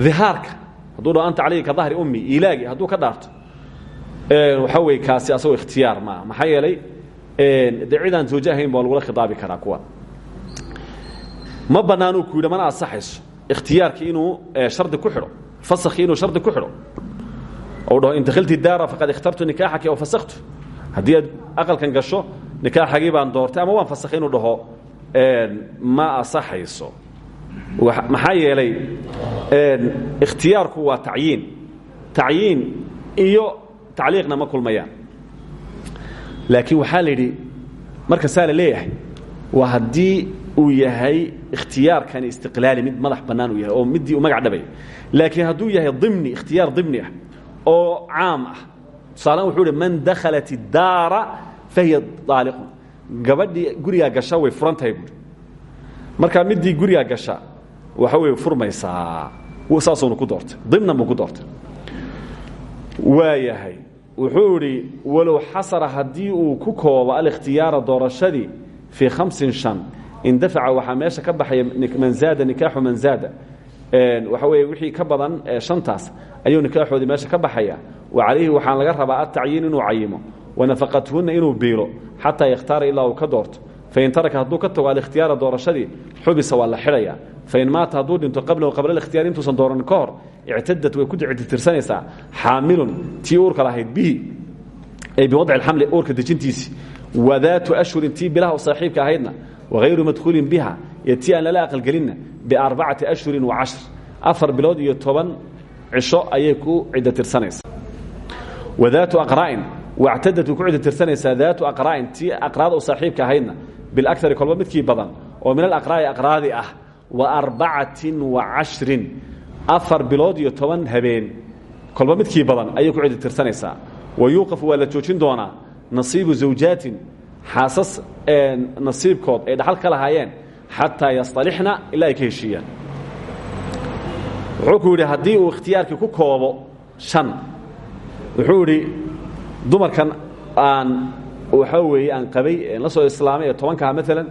dihaarka. Hadduu dhaho anta calayhi ka dahri ummi ilaagi hadduu ka dhaarto. Waxaa weye kaasi asagoo ikhtiyaar maaha maxaa yeelay de cidaan zawje ahayn baa lagula khidaabi karaa kuwa. Ma bannaanuu ku yidhi mana ansaxayso ikhtiyaarkii inuu shardi ku xidho fasakhi inuu shardi ku xidho ou dhaho in dakhilti daara faqad ikhtartu nikaaxaki aw fasaktu haddii aad aqalkan gasho nikaaxagii baan doortay ama waan fasakhay inuu dhaho ma asaxayso maxaa yeelay ikhtiyaarku waa tacyiin tacyiin iyo tacliiqna ma kulmayaan laakiin waxaa la yidhi marka saa la leeyahay waa haddii uu yahay ikhtiyaarkani istiqlaali mid madax bannaan uu yahay oo middii uu magac dhabay. Laakiin hadduu yahay dimni ikhtiyaar dimni ah oo caam ah tusaalahan wuxuu ihi man dakhalat iddaara fahiya daaliqun gabadhii gurigaa gasha way furan tahay middii gurigaa gasha waxa wey furmaysaa. Saasuunu ku doortay. Dimnan buu ku doortay. Waayahay wuxuu idhi walow xasara haddii uu ku koobo alikhtiyaara doorashadii fii hamsin shan indafaca waxaa meesha ka baxaya man zaada nikaaxu man zaada. Waxa weeye wixii ka badan shantaas ayuu nikaaxoodii meesha ka baxaya. Wa calayhi waxaan laga rabaa atacyiin inuu cayimo wanafaqathunna inuu biilo xataa yakhtaara ilaa uu ka doorto. Fain taraka hadduu ka tago alikhtiyaara doorashadii xubisa waa la xidhayaa. Fain maata hadduu dhinto qablahu qabla alikhtiyaar intuusan dooran ka hor ictadad way ku ictitirsanaysaa xaamilun tii uurka bihi ay biwadci alxamli uurka dejintiisii wadaatu ashhurin tii bilaha u saaxiibka ahaydna wahayru madkhuulin biha iyo tii aan lala aqalgelinna biarbacati ashhurin wacashr afar bilood iyo toban cisho ayay ku ciddo tirsanaysaa. wadaatu aqraa'in wactadad way ku ciddo tirsanaysaa daatu aqraa'in tii aqraada u saaxiibka ahaydna bilakari kolba midkii badan oo min alaqraa'i aqraadi ah wa arbacatin wa cashrin afar bilood iyo toban habeen kolba midkii badan ayay ku ciddo tirsanaysaa wa yuuqafu waa xaasas nasiibkood ay dhaxal ka lahaayeen xataa yasطalixna ilaa ay ka heshiiyaan. Wuxuu ku yidhi haddii uu ikhtiyaarkii ku koobo شhan wuxuu idhi dumarkan aan waxaa weeye aan qabay la soo islaamay ee tobankaha maalan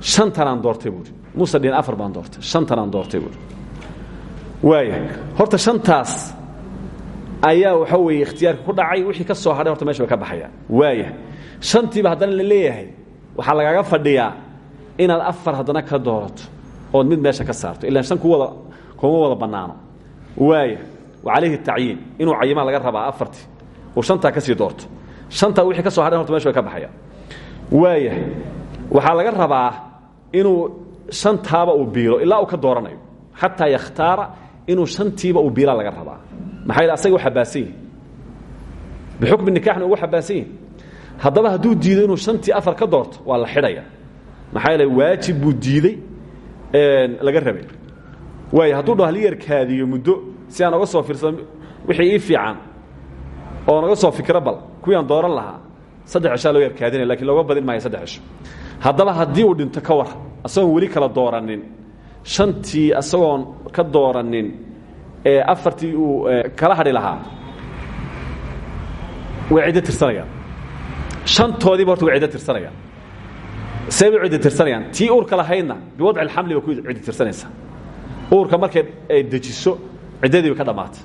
shantanaan doortay buuhi muuse dhin afar baan doortay shantanaan doortay buuhi waaya horta shantaas ayaa waxaa weeye ikhtiyaarka ku dhacay wixii ka soo hadhay horta meesha way ka baxayaan. Waaya shantiiba haddana la leeyahay waxaa lagaaga fadhiyaa inaad afar haddana ka doorato ood mid meesha ka saarto. Ilaan shan ku wada kuma wada bannaano. Waaya wa calayhi tacyiin inuu cayimaa laga rabaa afartii uu shantaa ka sii doorto. Shantaa wixii ka soo hadhan horta meesha way ka baxayaan waaya waxaa laga rabaa inuu shantaaba uu biilo ilaa uu ka dooranayo. Xataa yakhtaara inuu shantiiba uu biilaa laga rabaa. Maxaa yidhi asaga u xabaasan yihi bixukmi nikaxna ugu xabaasan yihi haddaba hadduu diido inuu shantii afar ka doorto waa la xidhaya. Maxaa yeele waajib buu diidey laga rabay. Waay hadduu dhaho hali yarkaadiyo muddo si aan oga soo fiirsado wixii ii fiican oo naga soo fikro bal kuwii aan dooran lahaa saddex cishaa loo yarkaadinaya laakiin looga badin maayo saddex cisho. Haddaba haddii uu dhinto ka war asagoon weli kala dooranin shantii asagoon ka dooranin ee afartii uu kala hadhi lahaa way ciddo tirsanayaan shantoodiiba horta way ciddo tirsanayaan. See bay ciddo tirsanayaan. Tii uurka lahaydna biwadci alxamli bay ku ciddo tirsanaysaa. Uurka markay ay dejiso ciddadii bay ka dhammaatay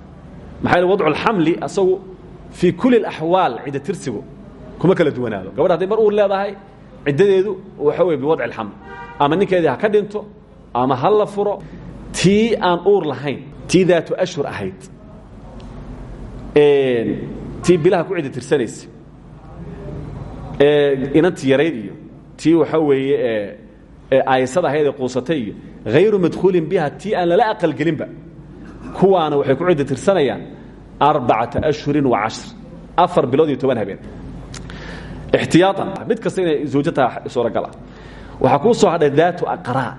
maxaa yeele wadcu alxamli asagu fii kulli alaxwaal ciddo tirsigu kuma kala duwanaado. Gabadha hadday mar uur leedahay ciddadeedu waxa weye biwadci alxamli. Ama ninkeedii ha ka dhinto ama ha la furo tii aan uur lahayn tii daatu ashhur ahayd tii bilaha ku ciddo tirsanaysa inantii yarayd iyo. Tii waxaa weeye aysada ahayd ee quusatay iyo. Hayru madkhuulin biha tii aan lala aqalgelinba kuwaana waxay ku ciddo tirsanayaan arbacata ashhurin wa cashr. Afar bilood iyo toban habeen. Ixtiyaaan mid kasta inay zawjo taha suuragal ah waxaa kuu soo hadhay daatu aqraa.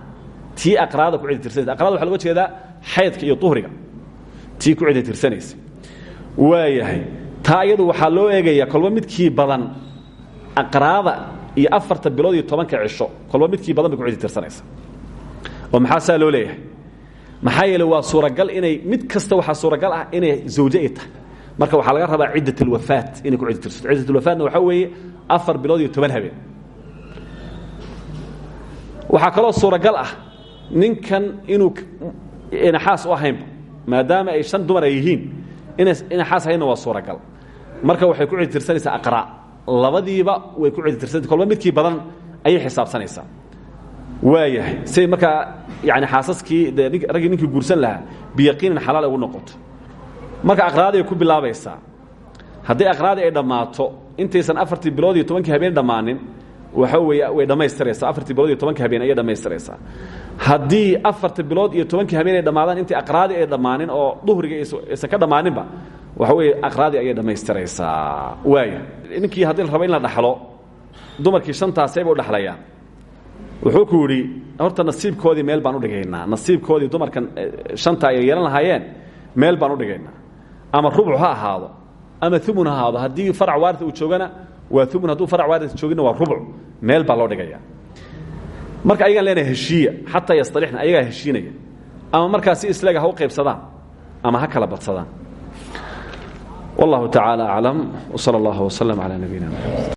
Tii aqraada ku ciddo tirsanaysa aqraada waxa loga jeedaa xaydka iyo duhriga. Tii ku ciddo tirsanaysa waayahay taa iyadu waxaa loo eegayaa kolba midkii badan aqraada iyo afarta bilood iyo tobanka cisho kolba midkii badan bay ku ciddi tirsanaysa. oo maxaa saa loo leeyahay? Maxaa yeele waa suuragal inay mid kasta waxaa suuragal ah inay zawje ay tahay. Marka waxaa laga rabaa ciddat alwafaat inay ku ciddi tirsato. Ciddat alwafaatna waxaa weeye afar bilood iyo toban habeen. Waxaa kaloo suuragal ah ninkan inuu inaxaas u ahaynba maadaama ay shan dumar ay yihiin ina inaxaas ahaynna waa suuragal. Marka waxay ku ciditirsanaysaa aqra labadiiba way ku ciditirsanaysa kolba midkii badan ayay xisaabsanaysaa. Waayahay siay markaa yani xaasaskii dee raggii ninkii guursan lahaa biyaqiinin xalaal ugu noqoto marka aqraadii ay ku bilaabaysaa. Haddii aqraadii ay dhammaato intaysan afartii bilood iyo tobankii habeen dhammaanin waxa weeye way dhammaystiraysaa. Afartii bilood iyo tobankii habeen ayay dhammaystiraysaa. Haddii afarta bilood iyo tobankii habeen ay dhammaadaan intii aqraadii ay dhammaanin oo duhriga aysan ka dhammaaninba waxa weeye aqraadii ayay dhammaystiraysaa waaya ninkii haddii la in la dhaxlo dumarkii shantaasay bay u dhexlayaan wuxuu ku yidhi horta nasiibkoodii meel baan u dhigaynaa. Nasiibkoodii dumarkan shanta ay yeelan lahaayeen. Meel baan u dhigaynaa. Ama rubcu ha ahaado ama umun ha ahaado. Haddii farac waaria uu joogana waa umun hadduu farac waaria joogina waa rubc meel baa loo dhigaya marka ayagaan leenahay heshiiya xataa yastalixna ayagaa heshiinaya. Ama markaa si isleega ha u qaybsadaan ama ha kala badsadaan wallahu tacaala aclam wsala allahu waslm calaa nabiyina mxamed